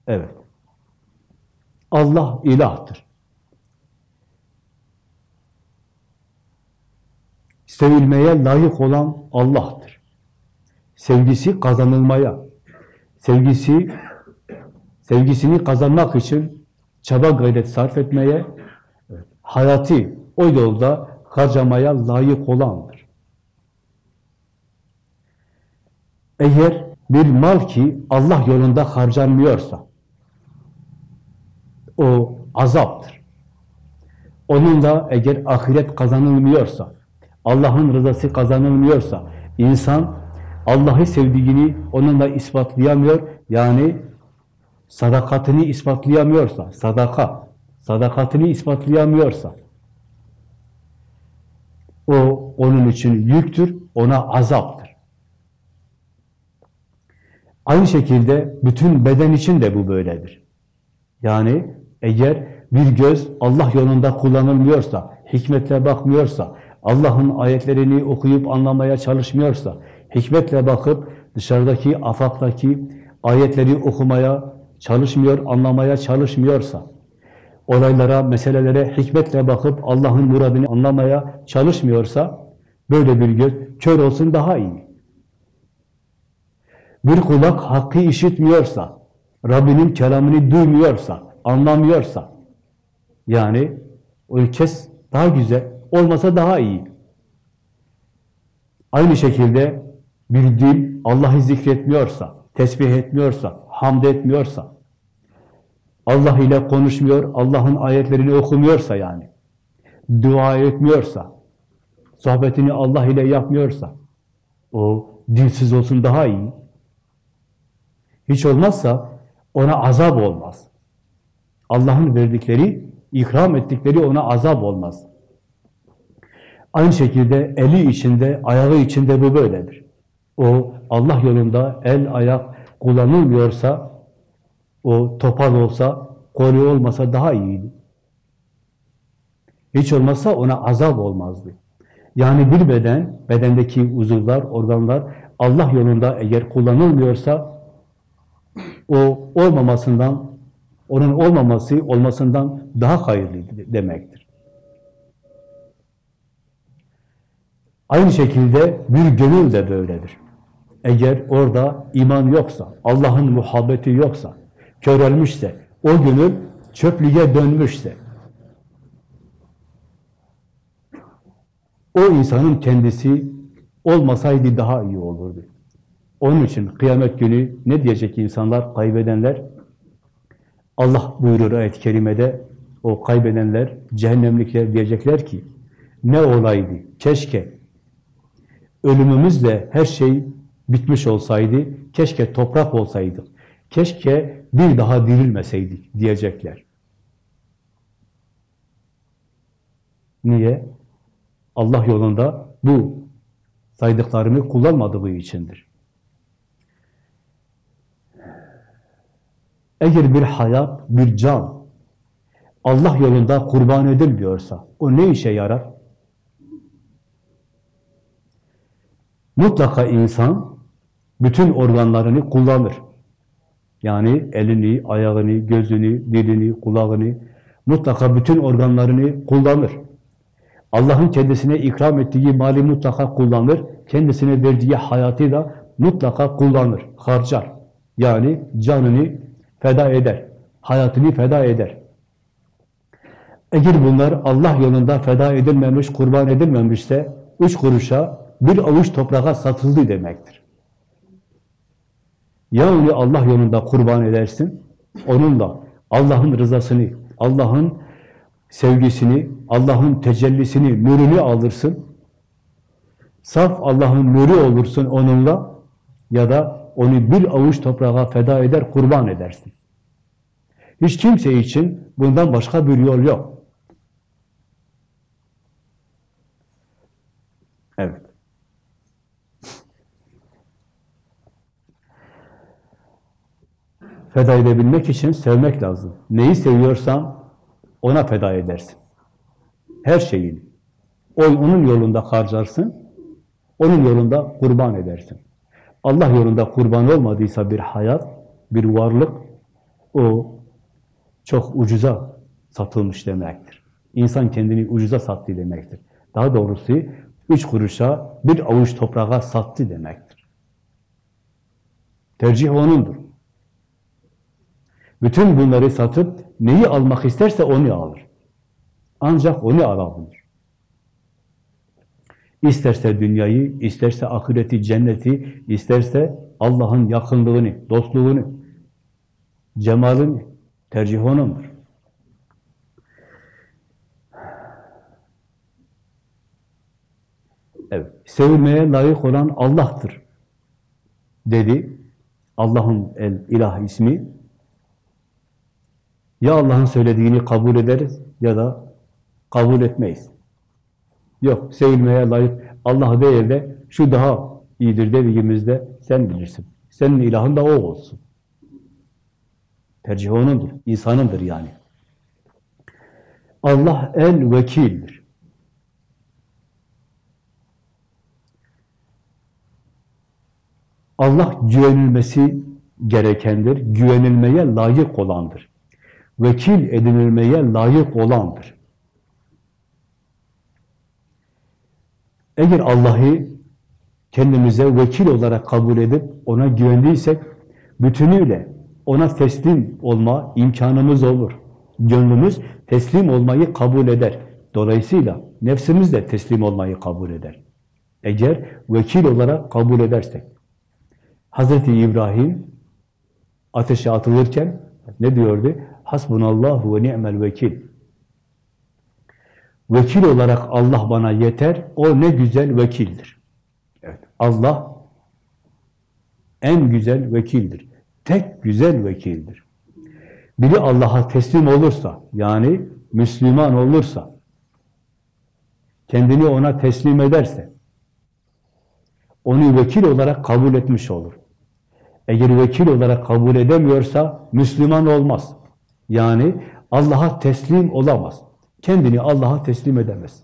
Evet. Allah ilahtır. Sevilmeye layık olan Allah'tır. Sevgisi kazanılmaya, sevgisi sevgisini kazanmak için çaba gayret sarf etmeye, hayatı o yolda harcamaya layık olandır. Eğer bir mal ki Allah yolunda harcanmıyorsa, o azaptır. Onunla eğer ahiret kazanılmıyorsa, Allah'ın rızası kazanılmıyorsa, insan Allah'ı sevdiğini onunla ispatlayamıyor, yani sadakatini ispatlayamıyorsa, sadaka, sadakatini ispatlayamıyorsa, o onun için yüktür, ona azaptır. Aynı şekilde bütün beden için de bu böyledir. Yani eğer bir göz Allah yolunda kullanılmıyorsa, hikmetle bakmıyorsa, Allah'ın ayetlerini okuyup anlamaya çalışmıyorsa, hikmetle bakıp dışarıdaki, afaktaki ayetleri okumaya çalışmıyor, anlamaya çalışmıyorsa, olaylara, meselelere hikmetle bakıp Allah'ın muradını anlamaya çalışmıyorsa, böyle bir göz kör olsun daha iyi. Bir kulak hakkı işitmiyorsa, Rabbinin kelamını duymuyorsa, anlamıyorsa, yani kes daha güzel, olmasa daha iyi. Aynı şekilde bir dil Allah'ı zikretmiyorsa, tesbih etmiyorsa, hamd etmiyorsa, Allah ile konuşmuyor, Allah'ın ayetlerini okumuyorsa yani, dua etmiyorsa, sohbetini Allah ile yapmıyorsa, o dilsiz olsun daha iyi. Hiç olmazsa ona azap olmaz. Allah'ın verdikleri, ikram ettikleri ona azap olmaz. Aynı şekilde eli içinde, ayağı içinde bu böyledir. O Allah yolunda el, ayak kullanılmıyorsa, o topal olsa, kolu olmasa daha iyiydi. Hiç olmazsa ona azap olmazdı. Yani bir beden, bedendeki uzuvlar, organlar Allah yolunda eğer kullanılmıyorsa o olmamasından Onun olmaması olmasından daha hayırlı demektir. Aynı şekilde bir gönül de böyledir. Eğer orada iman yoksa, Allah'ın muhabbeti yoksa, körelmişse, o gönül çöplüğe dönmüşse, o insanın kendisi olmasaydı daha iyi olurdu. Onun için kıyamet günü ne diyecek insanlar, kaybedenler? Allah buyurur ayet-i kerimede, o kaybedenler, cehennemlikler diyecekler ki, ne olaydı, keşke ölümümüzle her şey bitmiş olsaydı, keşke toprak olsaydık, keşke bir daha dirilmeseydik diyecekler. Niye? Allah yolunda bu saydıklarını kullanmadığı içindir. Eğer bir hayat, bir can Allah yolunda kurban edilmiyorsa o ne işe yarar? Mutlaka insan bütün organlarını kullanır. Yani elini, ayağını, gözünü, dilini, kulağını, mutlaka bütün organlarını kullanır. Allah'ın kendisine ikram ettiği mali mutlaka kullanır. Kendisine verdiği hayatı da mutlaka kullanır, harcar. Yani canını feda eder, hayatını feda eder. Eğer bunlar Allah yolunda feda edilmemiş, kurban edilmemişse üç kuruşa bir avuç toprağa satıldı demektir. Ya onu Allah yolunda kurban edersin, onunla Allah'ın rızasını, Allah'ın sevgisini, Allah'ın tecellisini, nurunu alırsın. Saf Allah'ın nuru olursun onunla ya da onu bir avuç toprağa feda eder, kurban edersin. Hiç kimse için bundan başka bir yol yok. Evet. Feda edebilmek için sevmek lazım. Neyi seviyorsan ona feda edersin. Her şeyini. Onun yolunda harcarsın, onun yolunda kurban edersin. Allah yolunda kurban olmadıysa bir hayat, bir varlık, o çok ucuza satılmış demektir. İnsan kendini ucuza sattı demektir. Daha doğrusu üç kuruşa bir avuç toprağa sattı demektir. Tercih onundur. Bütün bunları satıp neyi almak isterse onu alır. Ancak onu alabilir. İsterse dünyayı, isterse ahireti, cenneti, isterse Allah'ın yakınlığını, dostluğunu, cemalini tercih onundur. Evet, sevilmeye layık olan Allah'tır dedi. Allah'ın el ilah ismi ya Allah'ın söylediğini kabul ederiz ya da kabul etmeyiz. Yok, sevilmeye layık Allah değil de şu daha iyidir dediğimizde sen bilirsin. Senin ilahın da o olsun. Tercih onundur, insanındır yani. Allah el vekildir. Allah güvenilmesi gerekendir, güvenilmeye layık olandır vekil edinilmeye layık olandır. Eğer Allah'ı kendimize vekil olarak kabul edip ona güvendiysek, bütünüyle ona teslim olma imkanımız olur. Gönlümüz teslim olmayı kabul eder. Dolayısıyla nefsimiz de teslim olmayı kabul eder. Eğer vekil olarak kabul edersek. Hazreti İbrahim ateşe atılırken ne diyordu? Hasbunallahu ve ni'mel vekil. Vekil olarak Allah bana yeter, o ne güzel vekildir. Evet, Allah en güzel vekildir. Tek güzel vekildir. Biri Allah'a teslim olursa, yani Müslüman olursa, kendini ona teslim ederse, onu vekil olarak kabul etmiş olur. Eğer vekil olarak kabul edemiyorsa, Müslüman olmaz. Yani Allah'a teslim olamaz. Kendini Allah'a teslim edemez.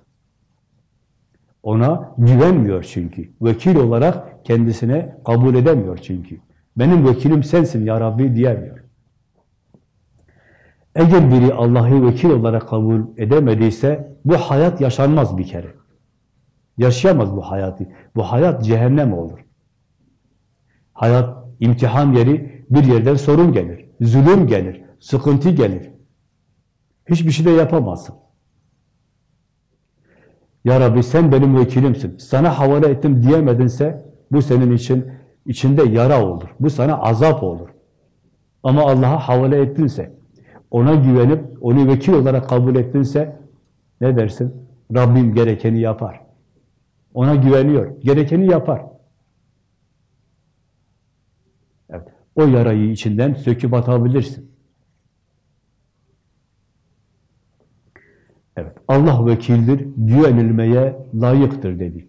Ona güvenmiyor çünkü. Vekil olarak kendisine kabul edemiyor çünkü. Benim vekilim sensin ya Rabbi diyemiyor. Eğer biri Allah'ı vekil olarak kabul edemediyse bu hayat yaşanmaz bir kere. Yaşayamaz bu hayatı. Bu hayat cehennem olur. Hayat imtihan yeri bir yerden sorun gelir, zulüm gelir, sıkıntı gelir. Hiçbir şey de yapamazsın. Ya Rabbi sen benim vekilimsin. Sana havale ettim diyemedinse bu senin için içinde yara olur. Bu sana azap olur. Ama Allah'a havale ettinse, ona güvenip onu vekil olarak kabul ettinse ne dersin? Rabbim gerekeni yapar. Ona güveniyor. Gerekeni yapar. Evet. O yarayı içinden söküp atabilirsin. Evet. Allah vekildir, güvenilmeye layıktır dedi.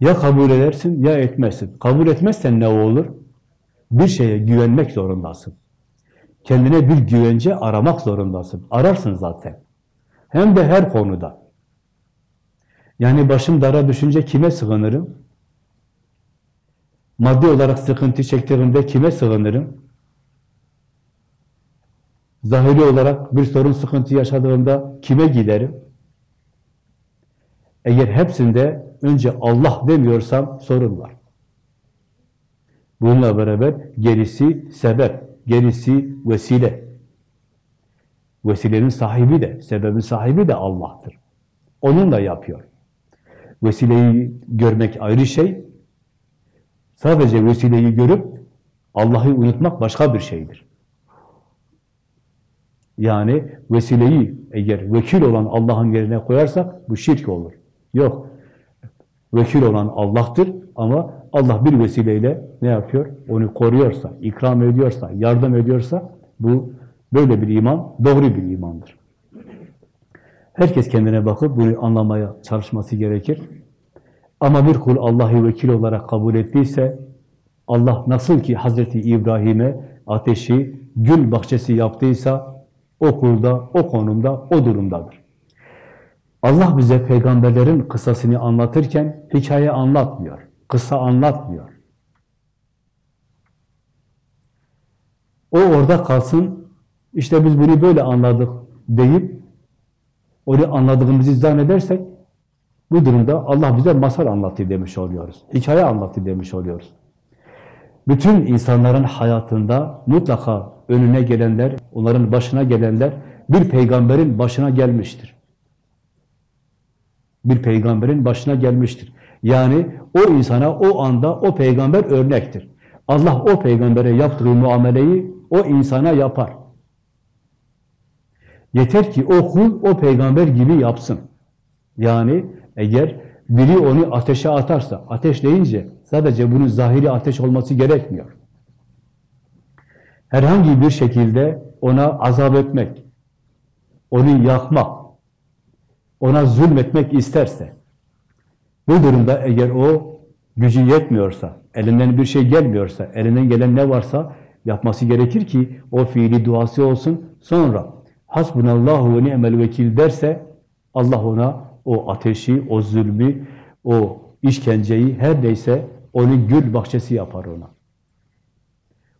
Ya kabul edersin ya etmezsin. Kabul etmezsen ne olur? Bir şeye güvenmek zorundasın. Kendine bir güvence aramak zorundasın. Ararsın zaten. Hem de her konuda. Yani başım dara düşünce kime sığınırım? Maddi olarak sıkıntı çektiğimde kime sığınırım? Zahiri olarak bir sorun sıkıntı yaşadığımda kime giderim? Eğer hepsinde önce Allah demiyorsam sorun var. Bununla beraber gerisi sebep, gerisi vesile. Vesilenin sahibi de, sebebin sahibi de Allah'tır. Onunla yapıyor. Vesileyi görmek ayrı şey. Sadece vesileyi görüp Allah'ı unutmak başka bir şeydir. Yani vesileyi eğer vekil olan Allah'ın yerine koyarsak bu şirk olur. Yok. Vekil olan Allah'tır ama Allah bir vesileyle ne yapıyor? Onu koruyorsa, ikram ediyorsa, yardım ediyorsa bu böyle bir iman doğru bir imandır. Herkes kendine bakıp bunu anlamaya çalışması gerekir. Ama bir kul Allah'ı vekil olarak kabul ettiyse Allah nasıl ki Hazreti İbrahim'e ateşi gül bahçesi yaptıysa o kulda, o konumda, o durumdadır. Allah bize peygamberlerin kısasını anlatırken hikaye anlatmıyor, kısa anlatmıyor. O orada kalsın, işte biz bunu böyle anladık deyip onu anladığımızı zannedersek bu durumda Allah bize masal anlattı demiş oluyoruz. Hikaye anlattı demiş oluyoruz. Bütün insanların hayatında mutlaka önüne gelenler, onların başına gelenler bir peygamberin başına gelmiştir. Bir peygamberin başına gelmiştir. Yani o insana o anda o peygamber örnektir. Allah o peygambere yaptığı muameleyi o insana yapar. Yeter ki o kul o peygamber gibi yapsın. Yani eğer biri onu ateşe atarsa, ateş deyince sadece bunun zahiri ateş olması gerekmiyor. Herhangi bir şekilde ona azap etmek, onu yakmak, ona zulmetmek isterse, bu durumda eğer o gücü yetmiyorsa, elinden bir şey gelmiyorsa, elinden gelen ne varsa yapması gerekir ki o fiili duası olsun. Sonra hasbunallahu ve ni'mel vekil derse Allah ona o ateşi, o zulmü, o işkenceyi her neyse onu gül bahçesi yapar ona.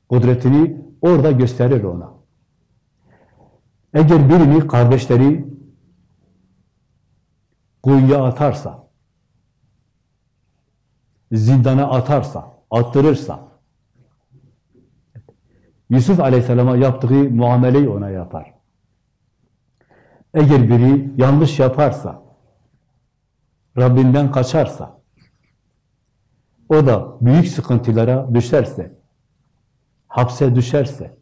Kudretini orada gösterir ona. Eğer birini kardeşleri kuyuya atarsa, zindana atarsa, attırırsa, Yusuf Aleyhisselam'a yaptığı muameleyi ona yapar. Eğer biri yanlış yaparsa, Rabbinden kaçarsa, o da büyük sıkıntılara düşerse, hapse düşerse,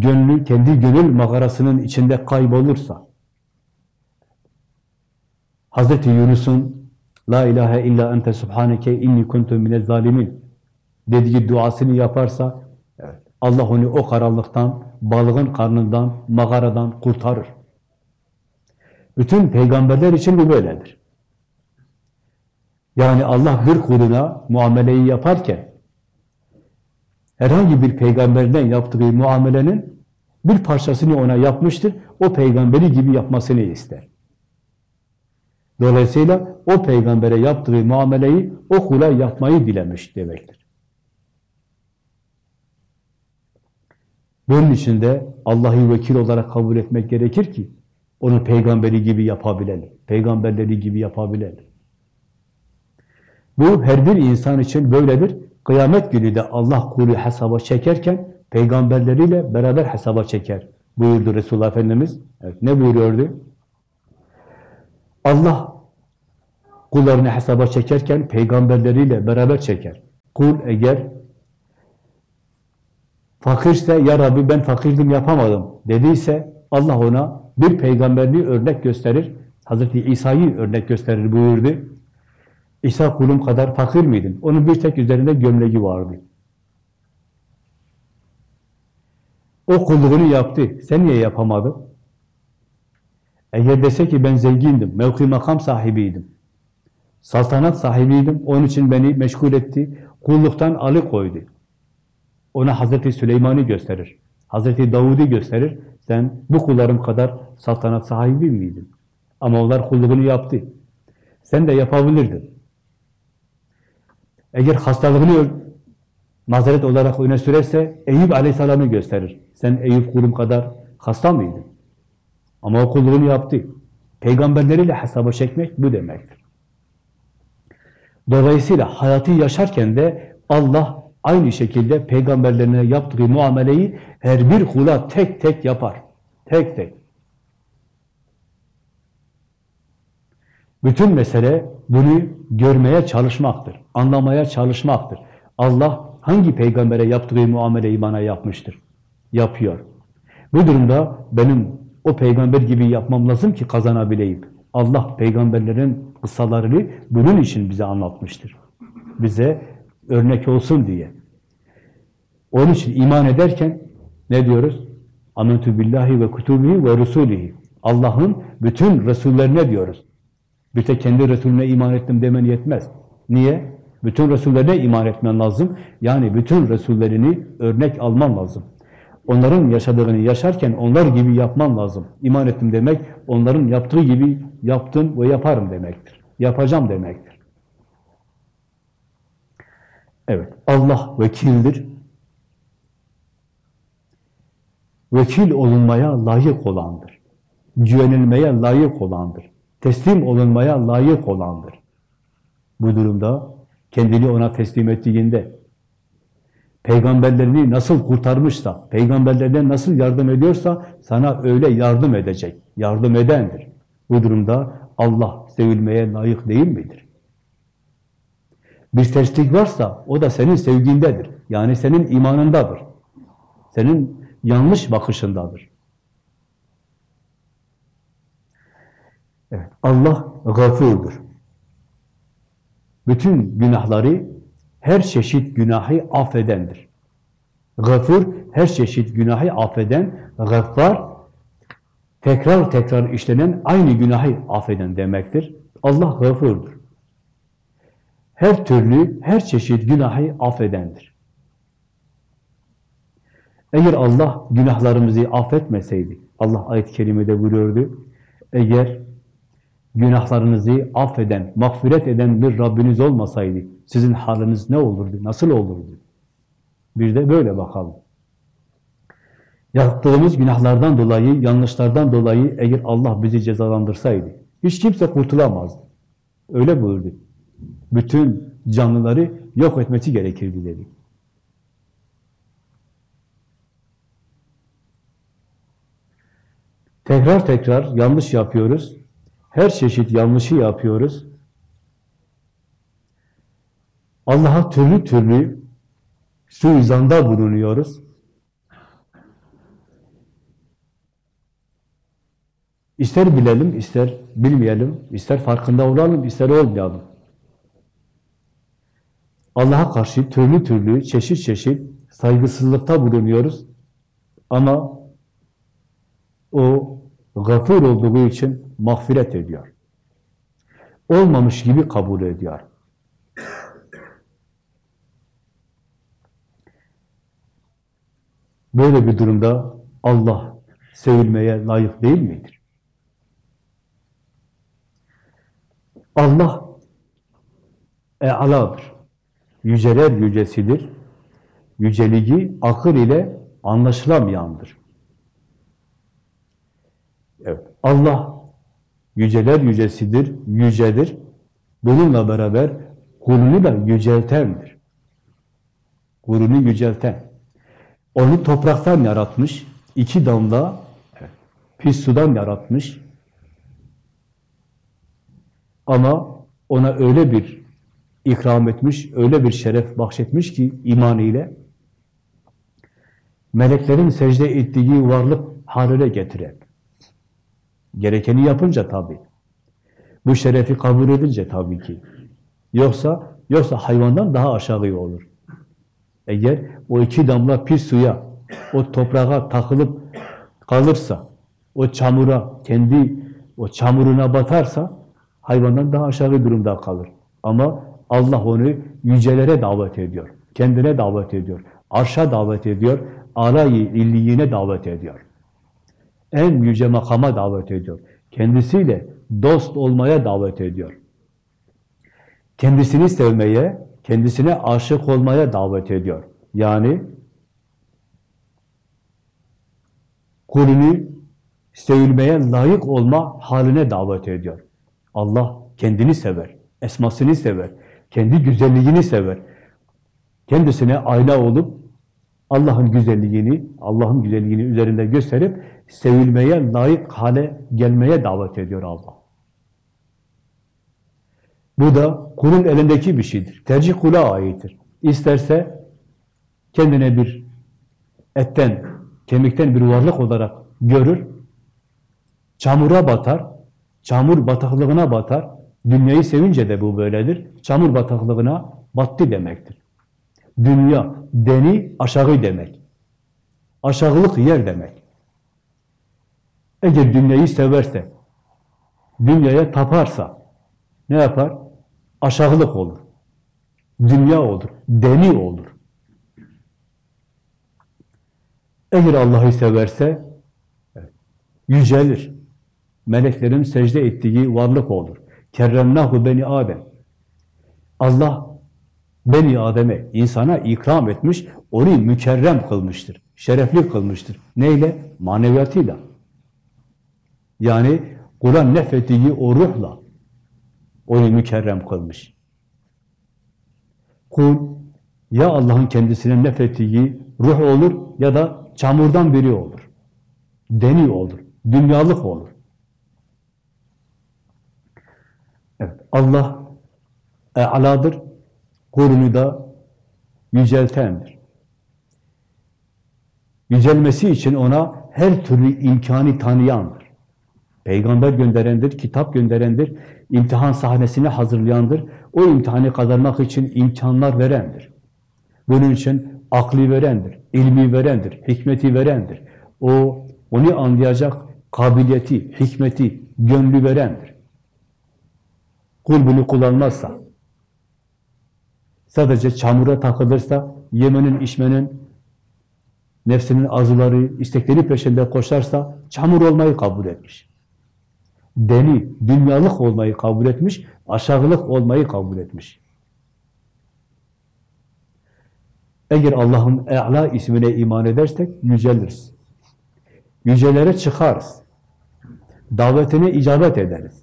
gönlü kendi gönül mağarasının içinde kaybolursa, Hz. Yunus'un La ilahe illa ente subhaneke inni kuntum mine zalimin dediği duasını yaparsa evet, Allah onu o karanlıktan, balığın karnından, mağaradan kurtarır. Bütün peygamberler için bu böyledir. Yani Allah bir kuluna muameleyi yaparken herhangi bir peygamberden yaptığı muamelenin bir parçasını ona yapmıştır. O peygamberi gibi yapmasını ister. Dolayısıyla o peygambere yaptığı muameleyi o kula yapmayı dilemiş demektir. Bunun için de Allah'ı vekil olarak kabul etmek gerekir ki onu peygamberi gibi yapabilelim. Peygamberleri gibi yapabilelim. Bu her bir insan için böyledir. Kıyamet günü de Allah kulu hesaba çekerken peygamberleriyle beraber hesaba çeker. Buyurdu Resulullah Efendimiz. Evet, ne buyuruyordu? Allah kullarını hesaba çekerken peygamberleriyle beraber çeker. Kul eğer fakirse ya Rabbi ben fakirdim yapamadım dediyse Allah ona bir peygamberliği örnek gösterir. Hazreti İsa'yı örnek gösterir buyurdu. İsa kulum kadar fakir miydin? Onun bir tek üzerinde gömleği vardı. O kulluğunu yaptı. Sen niye yapamadın? Eğer dese ki ben zengindim, mevki makam sahibiydim, saltanat sahibiydim, onun için beni meşgul etti, kulluktan alıkoydu. Ona Hazreti Süleyman'ı gösterir, Hazreti Davud'u gösterir. Sen bu kullarım kadar saltanat sahibi miydin? Ama onlar kulluğunu yaptı. Sen de yapabilirdin. Eğer hastalığını mazeret olarak öne sürerse Eyüp Aleyhisselam'ı gösterir. Sen Eyüp kulum kadar hasta mıydın? Ama o kulluğunu yaptı. Peygamberleriyle hesaba çekmek bu demektir. Dolayısıyla hayatı yaşarken de Allah aynı şekilde peygamberlerine yaptığı muameleyi her bir kula tek tek yapar. Tek tek. Bütün mesele bunu görmeye çalışmaktır, anlamaya çalışmaktır. Allah hangi peygambere yaptığı muameleyi bana yapmıştır? Yapıyor. Bu durumda benim o peygamber gibi yapmam lazım ki kazanabileyim. Allah peygamberlerin kıssalarını bunun için bize anlatmıştır. Bize örnek olsun diye. Onun için iman ederken ne diyoruz? Amentu billahi ve kutubihi ve rusulihi. Allah'ın bütün Resullerine diyoruz. Bir tek kendi Resulüne iman ettim demen yetmez. Niye? Bütün Resullerine iman etmen lazım. Yani bütün Resullerini örnek alman lazım. Onların yaşadığını yaşarken onlar gibi yapman lazım. İman ettim demek, onların yaptığı gibi yaptım ve yaparım demektir. Yapacağım demektir. Evet, Allah vekildir. Vekil olunmaya layık olandır. Güvenilmeye layık olandır. Teslim olunmaya layık olandır. Bu durumda kendini ona teslim ettiğinde, peygamberlerini nasıl kurtarmışsa, peygamberlerine nasıl yardım ediyorsa sana öyle yardım edecek, yardım edendir. Bu durumda Allah sevilmeye layık değil midir? Bir terslik varsa o da senin sevgindedir. Yani senin imanındadır. Senin yanlış bakışındadır. Evet, Allah gafurdur. Bütün günahları, her çeşit günahı affedendir. Gafur, her çeşit günahı affeden, gaffar, tekrar tekrar işlenen aynı günahı affeden demektir. Allah gafurdur. Her türlü, her çeşit günahı affedendir. Eğer Allah günahlarımızı affetmeseydi, Allah ayet-i kerimede buyuruyordu, eğer günahlarınızı affeden, mağfiret eden bir Rabbiniz olmasaydı, sizin haliniz ne olurdu, nasıl olurdu? Bir de böyle bakalım. Yaptığımız günahlardan dolayı, yanlışlardan dolayı eğer Allah bizi cezalandırsaydı, hiç kimse kurtulamazdı. Öyle buyurdu. Bütün canlıları yok etmesi gerekirdi dedi. Tekrar tekrar yanlış yapıyoruz. Her çeşit yanlışı yapıyoruz. Allah'a türlü türlü suizanda bulunuyoruz. İster bilelim, ister bilmeyelim, ister farkında olalım, ister olmayalım. Allah'a karşı türlü türlü, çeşit çeşit saygısızlıkta bulunuyoruz. Ama o gafur olduğu için mağfiret ediyor. Olmamış gibi kabul ediyor. Böyle bir durumda Allah sevilmeye layık değil midir? Allah e'aladır. Yüceler yücesidir. Yüceliği akıl ile anlaşılamayandır. Evet, Allah yüceler yücesidir, yücedir. Bununla beraber kulunu da yüceltendir. Kulunu yücelten. Onu topraktan yaratmış, iki damla pis sudan yaratmış. Ama ona öyle bir ikram etmiş, öyle bir şeref bahşetmiş ki iman ile meleklerin secde ettiği varlık haline getiren. Gerekeni yapınca tabii. Bu şerefi kabul edince tabii ki. Yoksa yoksa hayvandan daha aşağı olur. Eğer o iki damla pis suya, o toprağa takılıp kalırsa, o çamura, kendi o çamuruna batarsa hayvandan daha aşağı durumda kalır. Ama Allah onu yücelere davet ediyor. Kendine davet ediyor. Arşa davet ediyor. Alayı illiğine davet ediyor. En yüce makama davet ediyor. Kendisiyle dost olmaya davet ediyor. Kendisini sevmeye, kendisine aşık olmaya davet ediyor. Yani kulünü sevilmeye layık olma haline davet ediyor. Allah kendini sever, esmasını sever, kendi güzelliğini sever. Kendisine ayna olup Allah'ın güzelliğini, Allah'ın güzelliğini üzerinde gösterip sevilmeye layık hale gelmeye davet ediyor Allah. Bu da kulun elindeki bir şeydir. Tercih kula aittir. İsterse kendine bir etten, kemikten bir varlık olarak görür, çamura batar, çamur bataklığına batar. Dünyayı sevince de bu böyledir. Çamur bataklığına battı demektir. Dünya, deni aşağı demek. Aşağılık yer demek. Eğer dünyayı severse, dünyaya taparsa ne yapar? Aşağılık olur. Dünya olur, deni olur. Eğer Allah'ı severse yücelir. Meleklerin secde ettiği varlık olur. Kerremnahu beni Adem. Allah beni Adem'e, insana ikram etmiş, onu mükerrem kılmıştır. Şerefli kılmıştır. Neyle? Maneviyatıyla. Yani Kur'an nefettiği o ruhla onu mükerrem kılmış. Kul ya Allah'ın kendisine nefettiği ruh olur ya da çamurdan biri olur. Deni olur. Dünyalık olur. Evet, Allah e'ladır, kulunu da yüceltendir. Yücelmesi için ona her türlü imkanı tanıyandır. Peygamber gönderendir, kitap gönderendir, imtihan sahnesini hazırlayandır. O imtihanı kazanmak için imkanlar verendir. Bunun için aklı verendir, ilmi verendir, hikmeti verendir. O, onu anlayacak kabiliyeti, hikmeti, gönlü verendir. Kul bunu kullanmazsa, sadece çamura takılırsa, yemenin, içmenin, nefsinin arzuları, istekleri peşinde koşarsa, çamur olmayı kabul etmiş. Deni, dünyalık olmayı kabul etmiş, aşağılık olmayı kabul etmiş. Eğer Allah'ın E'la ismine iman edersek, yüceliriz. Yücelere çıkarız. Davetine icabet ederiz.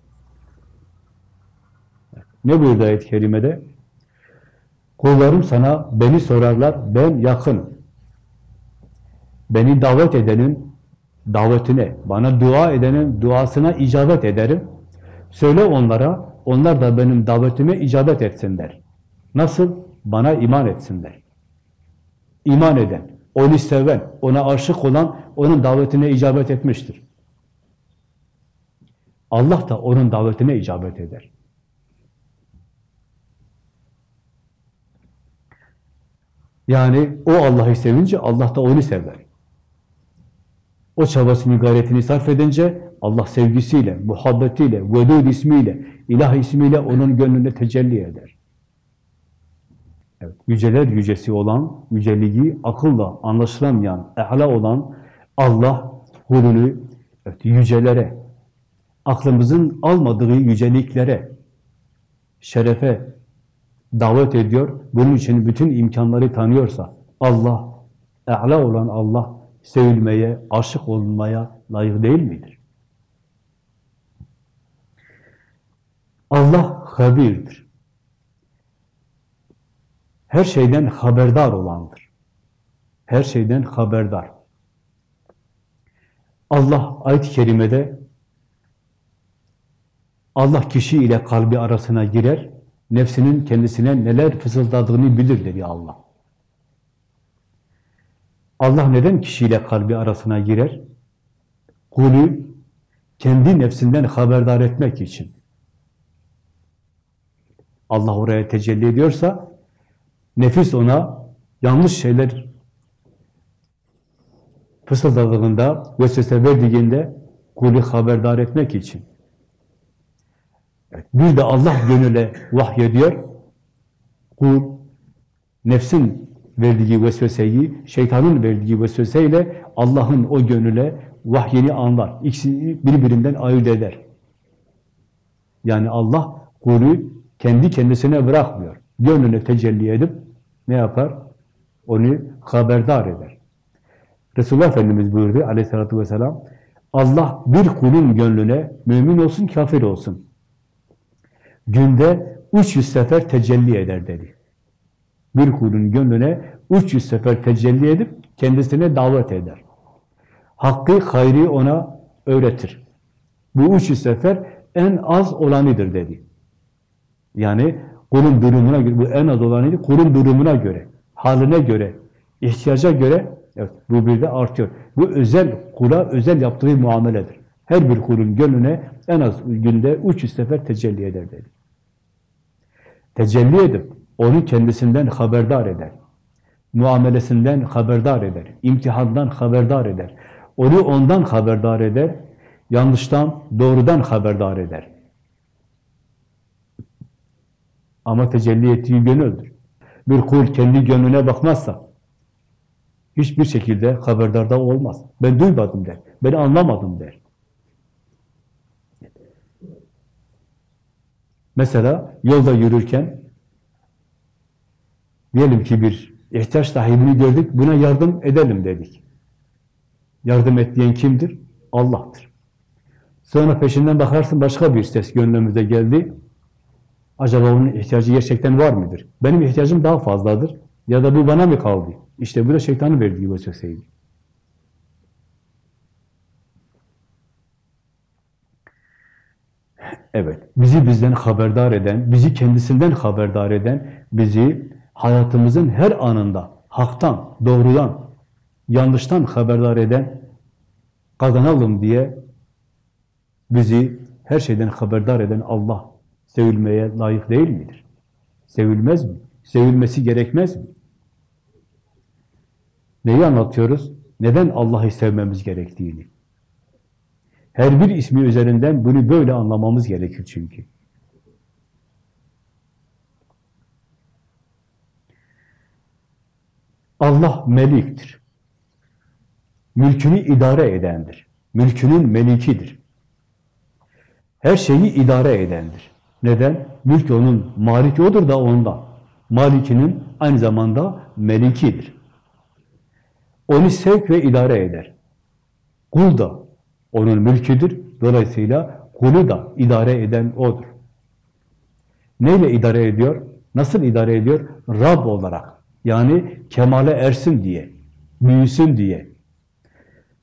Ne buyurdu ayet-i kerimede? Kullarım sana beni sorarlar, ben yakınım. Beni davet edenin davetine, bana dua edenin duasına icabet ederim. Söyle onlara, onlar da benim davetime icabet etsinler. Nasıl? Bana iman etsinler. İman eden, onu seven, ona aşık olan, onun davetine icabet etmiştir. Allah da onun davetine icabet eder. Yani o Allah'ı sevince Allah da onu sever. O çabasını, gayretini sarf edince Allah sevgisiyle, muhabbetiyle, vedud ismiyle, ilah ismiyle onun gönlünde tecelli eder. Evet, yüceler yücesi olan, yüceliği akılla anlaşılamayan, ehla olan Allah kulünü evet, yücelere, aklımızın almadığı yüceliklere, şerefe davet ediyor. Bunun için bütün imkanları tanıyorsa Allah E'la olan Allah sevilmeye, aşık olunmaya layık değil midir? Allah habirdir. Her şeyden haberdar olandır. Her şeyden haberdar. Allah ayet-i kerimede Allah kişi ile kalbi arasına girer, nefsinin kendisine neler fısıldadığını bilir dedi Allah. Allah neden kişiyle kalbi arasına girer? Kulü kendi nefsinden haberdar etmek için. Allah oraya tecelli ediyorsa, nefis ona yanlış şeyler fısıldadığında, vesvese verdiğinde kulü haberdar etmek için. Evet, bir de Allah gönüle vahyediyor. Kul nefsin verdiği vesveseyi, şeytanın verdiği vesveseyle Allah'ın o gönüle vahyini anlar. İkisini birbirinden ayırt eder. Yani Allah kulü kendi kendisine bırakmıyor. Gönlüne tecelli edip ne yapar? Onu haberdar eder. Resulullah Efendimiz buyurdu aleyhissalatü vesselam, Allah bir kulun gönlüne mümin olsun, kafir olsun. Günde 300 sefer tecelli eder dedi. Bir kulun gönlüne 300 sefer tecelli edip kendisine davet eder. Hakkı, hayri ona öğretir. Bu 300 sefer en az olanıdır dedi. Yani kulun durumuna göre, bu en az olanıydı, kulun durumuna göre, haline göre, ihtiyaca göre, evet, bu bir de artıyor. Bu özel, kula özel yaptığı muameledir. Her bir kulun gönlüne en az günde 300 sefer tecelli eder dedi. Tecelli edip onu kendisinden haberdar eder. Muamelesinden haberdar eder. imtihandan haberdar eder. Onu ondan haberdar eder. Yanlıştan, doğrudan haberdar eder. Ama tecelli ettiği gönüldür. Bir kul kendi gönlüne bakmazsa hiçbir şekilde haberdarda olmaz. Ben duymadım der. Ben anlamadım der. Mesela yolda yürürken diyelim ki bir ihtiyaç sahibini gördük, buna yardım edelim dedik. Yardım et kimdir? Allah'tır. Sonra peşinden bakarsın başka bir ses gönlümüze geldi. Acaba onun ihtiyacı gerçekten var mıdır? Benim ihtiyacım daha fazladır. Ya da bu bana mı kaldı? İşte bu da şeytanın verdiği vesveseydi. Evet, bizi bizden haberdar eden, bizi kendisinden haberdar eden, bizi hayatımızın her anında haktan, doğrudan, yanlıştan haberdar eden, kazanalım diye bizi her şeyden haberdar eden Allah sevilmeye layık değil midir? Sevilmez mi? Sevilmesi gerekmez mi? Neyi anlatıyoruz? Neden Allah'ı sevmemiz gerektiğini. Her bir ismi üzerinden bunu böyle anlamamız gerekir çünkü. Allah meliktir. Mülkünü idare edendir. Mülkünün melikidir. Her şeyi idare edendir. Neden? Mülk onun, malik odur da ondan. Malikinin aynı zamanda melikidir. Onu sevk ve idare eder. Kul da onun mülküdür. Dolayısıyla kulu da idare eden odur. Neyle idare ediyor? Nasıl idare ediyor? Rab olarak. Yani kemale ersin diye, büyüsün diye.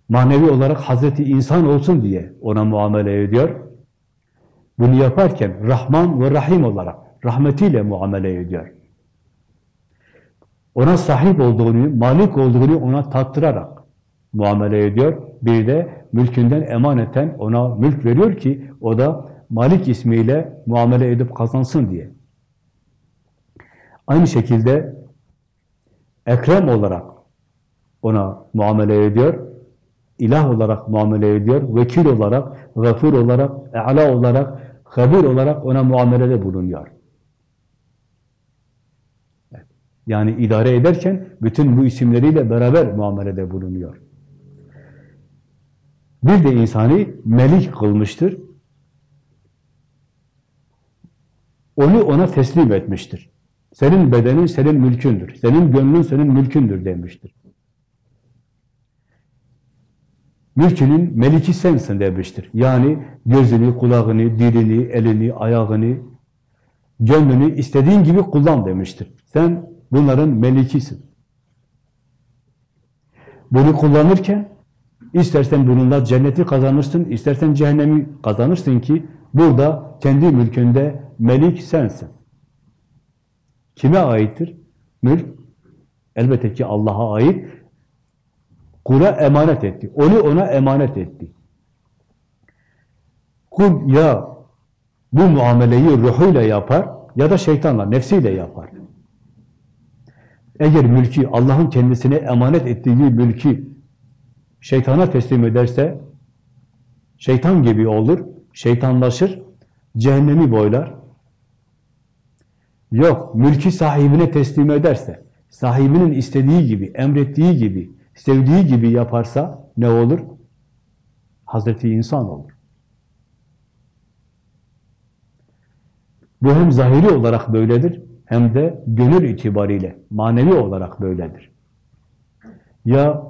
Manevi olarak Hazreti insan olsun diye ona muamele ediyor. Bunu yaparken Rahman ve Rahim olarak rahmetiyle muamele ediyor. Ona sahip olduğunu, malik olduğunu ona tattırarak muamele ediyor. Bir de mülkünden emaneten ona mülk veriyor ki o da malik ismiyle muamele edip kazansın diye. Aynı şekilde Ekrem olarak ona muamele ediyor. ilah olarak muamele ediyor. Vekil olarak, gafur olarak, e'la olarak, habir olarak ona muamelede bulunuyor. Yani idare ederken bütün bu isimleriyle beraber muamelede bulunuyor. Bir de insanı melik kılmıştır. Onu ona teslim etmiştir. Senin bedenin senin mülkündür. Senin gönlün senin mülkündür demiştir. mülkünün meliki sensin demiştir. Yani gözünü, kulağını, dilini, elini, ayağını, gönlünü istediğin gibi kullan demiştir. Sen bunların melikisin. Bunu kullanırken istersen bununla cenneti kazanırsın, istersen cehennemi kazanırsın ki burada kendi mülkünde melik sensin. Kime aittir? Mülk elbette ki Allah'a ait. Kula emanet etti. Onu ona emanet etti. Kul ya bu muameleyi ruhuyla yapar ya da şeytanla, nefsiyle yapar. Eğer mülkü Allah'ın kendisine emanet ettiği mülkü şeytana teslim ederse şeytan gibi olur, şeytanlaşır, cehennemi boylar. Yok, mülkü sahibine teslim ederse, sahibinin istediği gibi, emrettiği gibi, sevdiği gibi yaparsa ne olur? Hazreti insan olur. Bu hem zahiri olarak böyledir, hem de gönül itibariyle, manevi olarak böyledir. Ya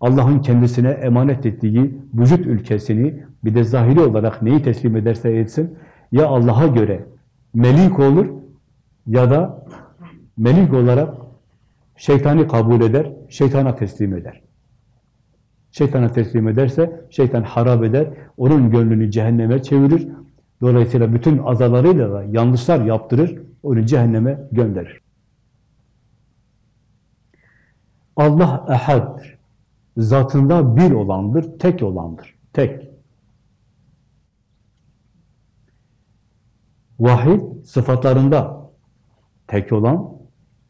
Allah'ın kendisine emanet ettiği vücut ülkesini, bir de zahiri olarak neyi teslim ederse etsin, ya Allah'a göre melik olur, ya da melik olarak şeytanı kabul eder, şeytana teslim eder. Şeytana teslim ederse şeytan harap eder, onun gönlünü cehenneme çevirir. Dolayısıyla bütün azalarıyla da yanlışlar yaptırır, onu cehenneme gönderir. Allah ehaddir. Zatında bir olandır, tek olandır. Tek. Vahid sıfatlarında tek olan,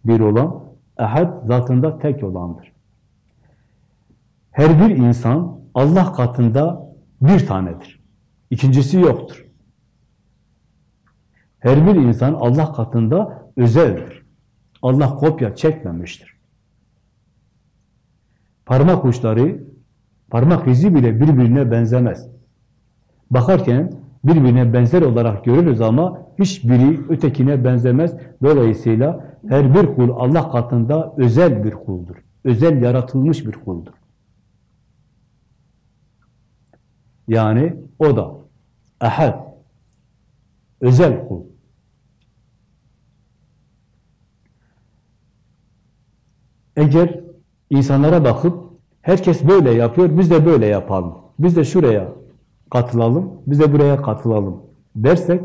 bir olan, ehad zatında tek olandır. Her bir insan Allah katında bir tanedir. İkincisi yoktur. Her bir insan Allah katında özeldir. Allah kopya çekmemiştir. Parmak uçları, parmak izi bile birbirine benzemez. Bakarken birbirine benzer olarak görürüz ama hiçbiri ötekine benzemez. Dolayısıyla her bir kul Allah katında özel bir kuldur. Özel yaratılmış bir kuldur. Yani o da ehad, özel kul. Eğer insanlara bakıp herkes böyle yapıyor, biz de böyle yapalım. Biz de şuraya katılalım, biz de buraya katılalım dersek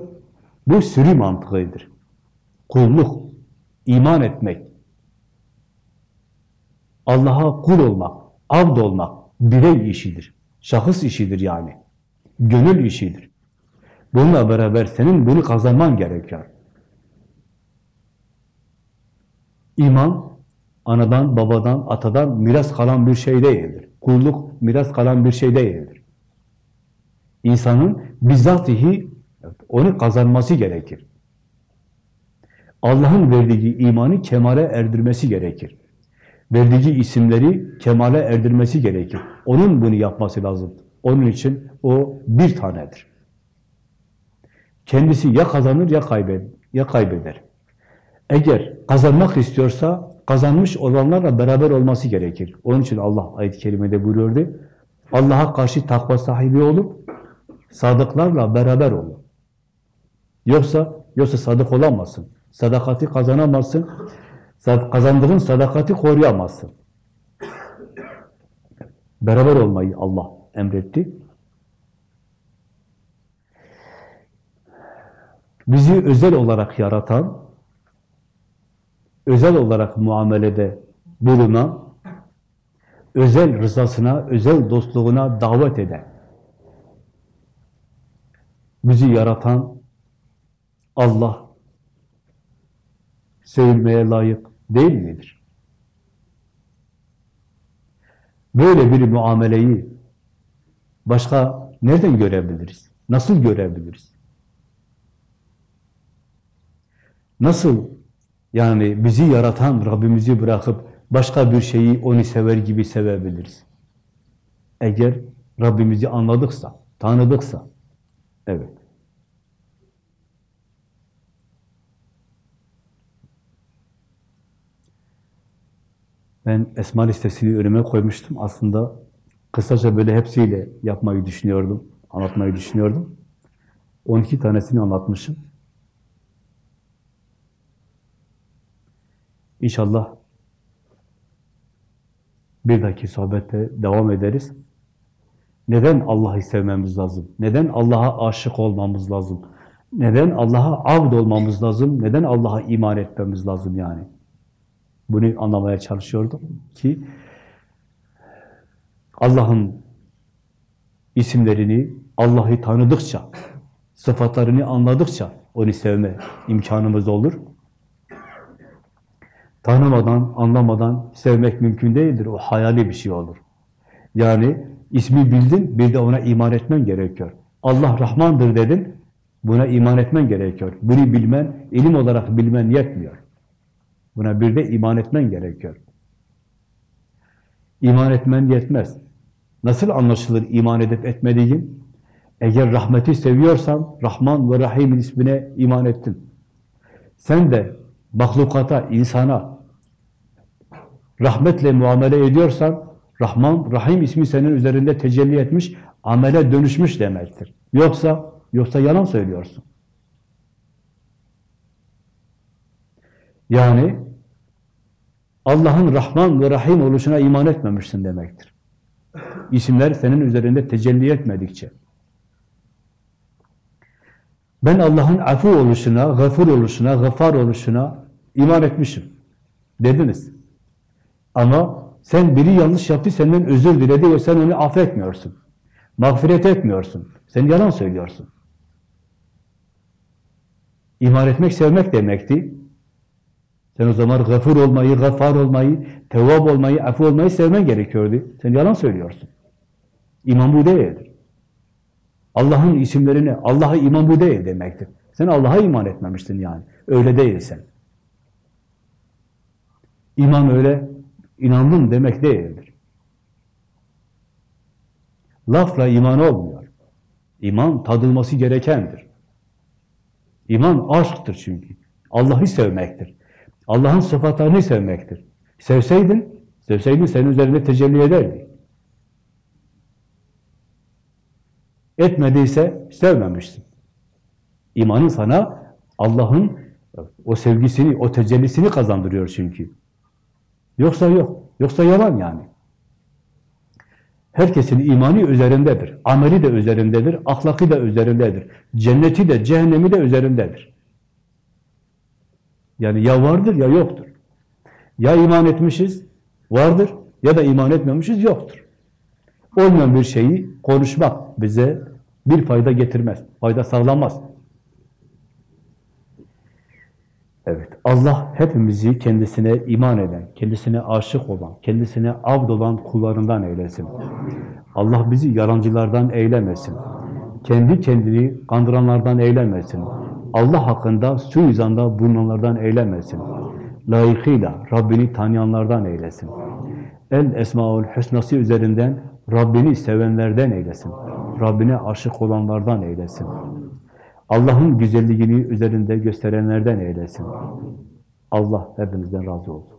bu sürü mantığıdır. Kulluk, iman etmek, Allah'a kul olmak, abd olmak birey işidir. Şahıs işidir yani. Gönül işidir. Bununla beraber senin bunu kazanman gerekiyor. İman, anadan, babadan, atadan miras kalan bir şey değildir. Kulluk miras kalan bir şey değildir. İnsanın bizzatihi onu kazanması gerekir. Allah'ın verdiği imanı kemale erdirmesi gerekir. Verdiği isimleri kemale erdirmesi gerekir. Onun bunu yapması lazım. Onun için o bir tanedir. Kendisi ya kazanır ya kaybeder. Ya kaybeder. Eğer kazanmak istiyorsa kazanmış olanlarla beraber olması gerekir. Onun için Allah ayet-i kerimede buyuruyordu. Allah'a karşı takva sahibi olup sadıklarla beraber olun. Yoksa yoksa sadık olamazsın. Sadakati kazanamazsın. Kazandığın sadakati koruyamazsın. Beraber olmayı Allah emretti. Bizi özel olarak yaratan, özel olarak muamelede bulunan, özel rızasına, özel dostluğuna davet eden, bizi yaratan Allah sevilmeye layık değil midir? Böyle bir muameleyi başka nereden görebiliriz? Nasıl görebiliriz? Nasıl yani bizi yaratan Rabbimizi bırakıp başka bir şeyi onu sever gibi sevebiliriz? Eğer Rabbimizi anladıksa, tanıdıksa, evet. Ben esma listesini önüme koymuştum. Aslında Kısaca böyle hepsiyle yapmayı düşünüyordum, anlatmayı düşünüyordum. 12 tanesini anlatmışım. İnşallah bir dahaki sohbette devam ederiz. Neden Allah'ı sevmemiz lazım? Neden Allah'a aşık olmamız lazım? Neden Allah'a abd olmamız lazım? Neden Allah'a iman etmemiz lazım yani? Bunu anlamaya çalışıyordum ki Allah'ın isimlerini, Allah'ı tanıdıkça, sıfatlarını anladıkça onu sevme imkanımız olur. Tanımadan, anlamadan sevmek mümkün değildir. O hayali bir şey olur. Yani ismi bildin, bir de ona iman etmen gerekiyor. Allah Rahmandır dedin, buna iman etmen gerekiyor. Bunu bilmen, ilim olarak bilmen yetmiyor. Buna bir de iman etmen gerekiyor. İman etmen yetmez. Nasıl anlaşılır iman edip etmediğin? Eğer rahmeti seviyorsan, Rahman ve Rahim'in ismine iman ettin. Sen de mahlukata, insana rahmetle muamele ediyorsan, Rahman, Rahim ismi senin üzerinde tecelli etmiş, amele dönüşmüş demektir. Yoksa, yoksa yalan söylüyorsun. Yani Allah'ın Rahman ve Rahim oluşuna iman etmemişsin demektir. İsimler senin üzerinde tecelli etmedikçe. Ben Allah'ın afu oluşuna, gafur oluşuna, gafar oluşuna iman etmişim. Dediniz. Ama sen biri yanlış yaptı, senden özür diledi ve sen onu affetmiyorsun. Mağfiret etmiyorsun. Sen yalan söylüyorsun. İman etmek sevmek demekti. Sen o zaman gafur olmayı, gafar olmayı, tevvab olmayı, afu olmayı sevmen gerekiyordu. Sen yalan söylüyorsun. İman bu değildir. Allah'ın isimlerini, Allah'a iman bu değil demektir. Sen Allah'a iman etmemiştin yani. Öyle değilsen. İman öyle, inandın demek değildir. Lafla iman olmuyor. İman tadılması gerekendir. İman aşktır çünkü. Allah'ı sevmektir. Allah'ın sıfatlarını sevmektir. Sevseydin, sevseydin senin üzerinde tecelli ederdi. Etmediyse sevmemişsin. İmanın sana Allah'ın o sevgisini, o tecellisini kazandırıyor çünkü. Yoksa yok. Yoksa yalan yani. Herkesin imanı üzerindedir. Ameli de üzerindedir. Ahlakı da üzerindedir. Cenneti de, cehennemi de üzerindedir. Yani ya vardır ya yoktur. Ya iman etmişiz, vardır. Ya da iman etmemişiz, yoktur. Olmayan bir şeyi konuşmak bize bir fayda getirmez. Fayda sağlamaz. Evet, Allah hepimizi kendisine iman eden, kendisine aşık olan, kendisine abd olan kullarından eylesin. Allah bizi yalancılardan eylemesin. Kendi kendini kandıranlardan eylemesin. Allah hakkında suizanda bulunanlardan eylemesin. Layıkıyla Rabbini tanıyanlardan eylesin. El Esmaül Hüsnası üzerinden Rabbini sevenlerden eylesin. Rabbine aşık olanlardan eylesin. Allah'ın güzelliğini üzerinde gösterenlerden eylesin. Allah hepinizden razı olsun.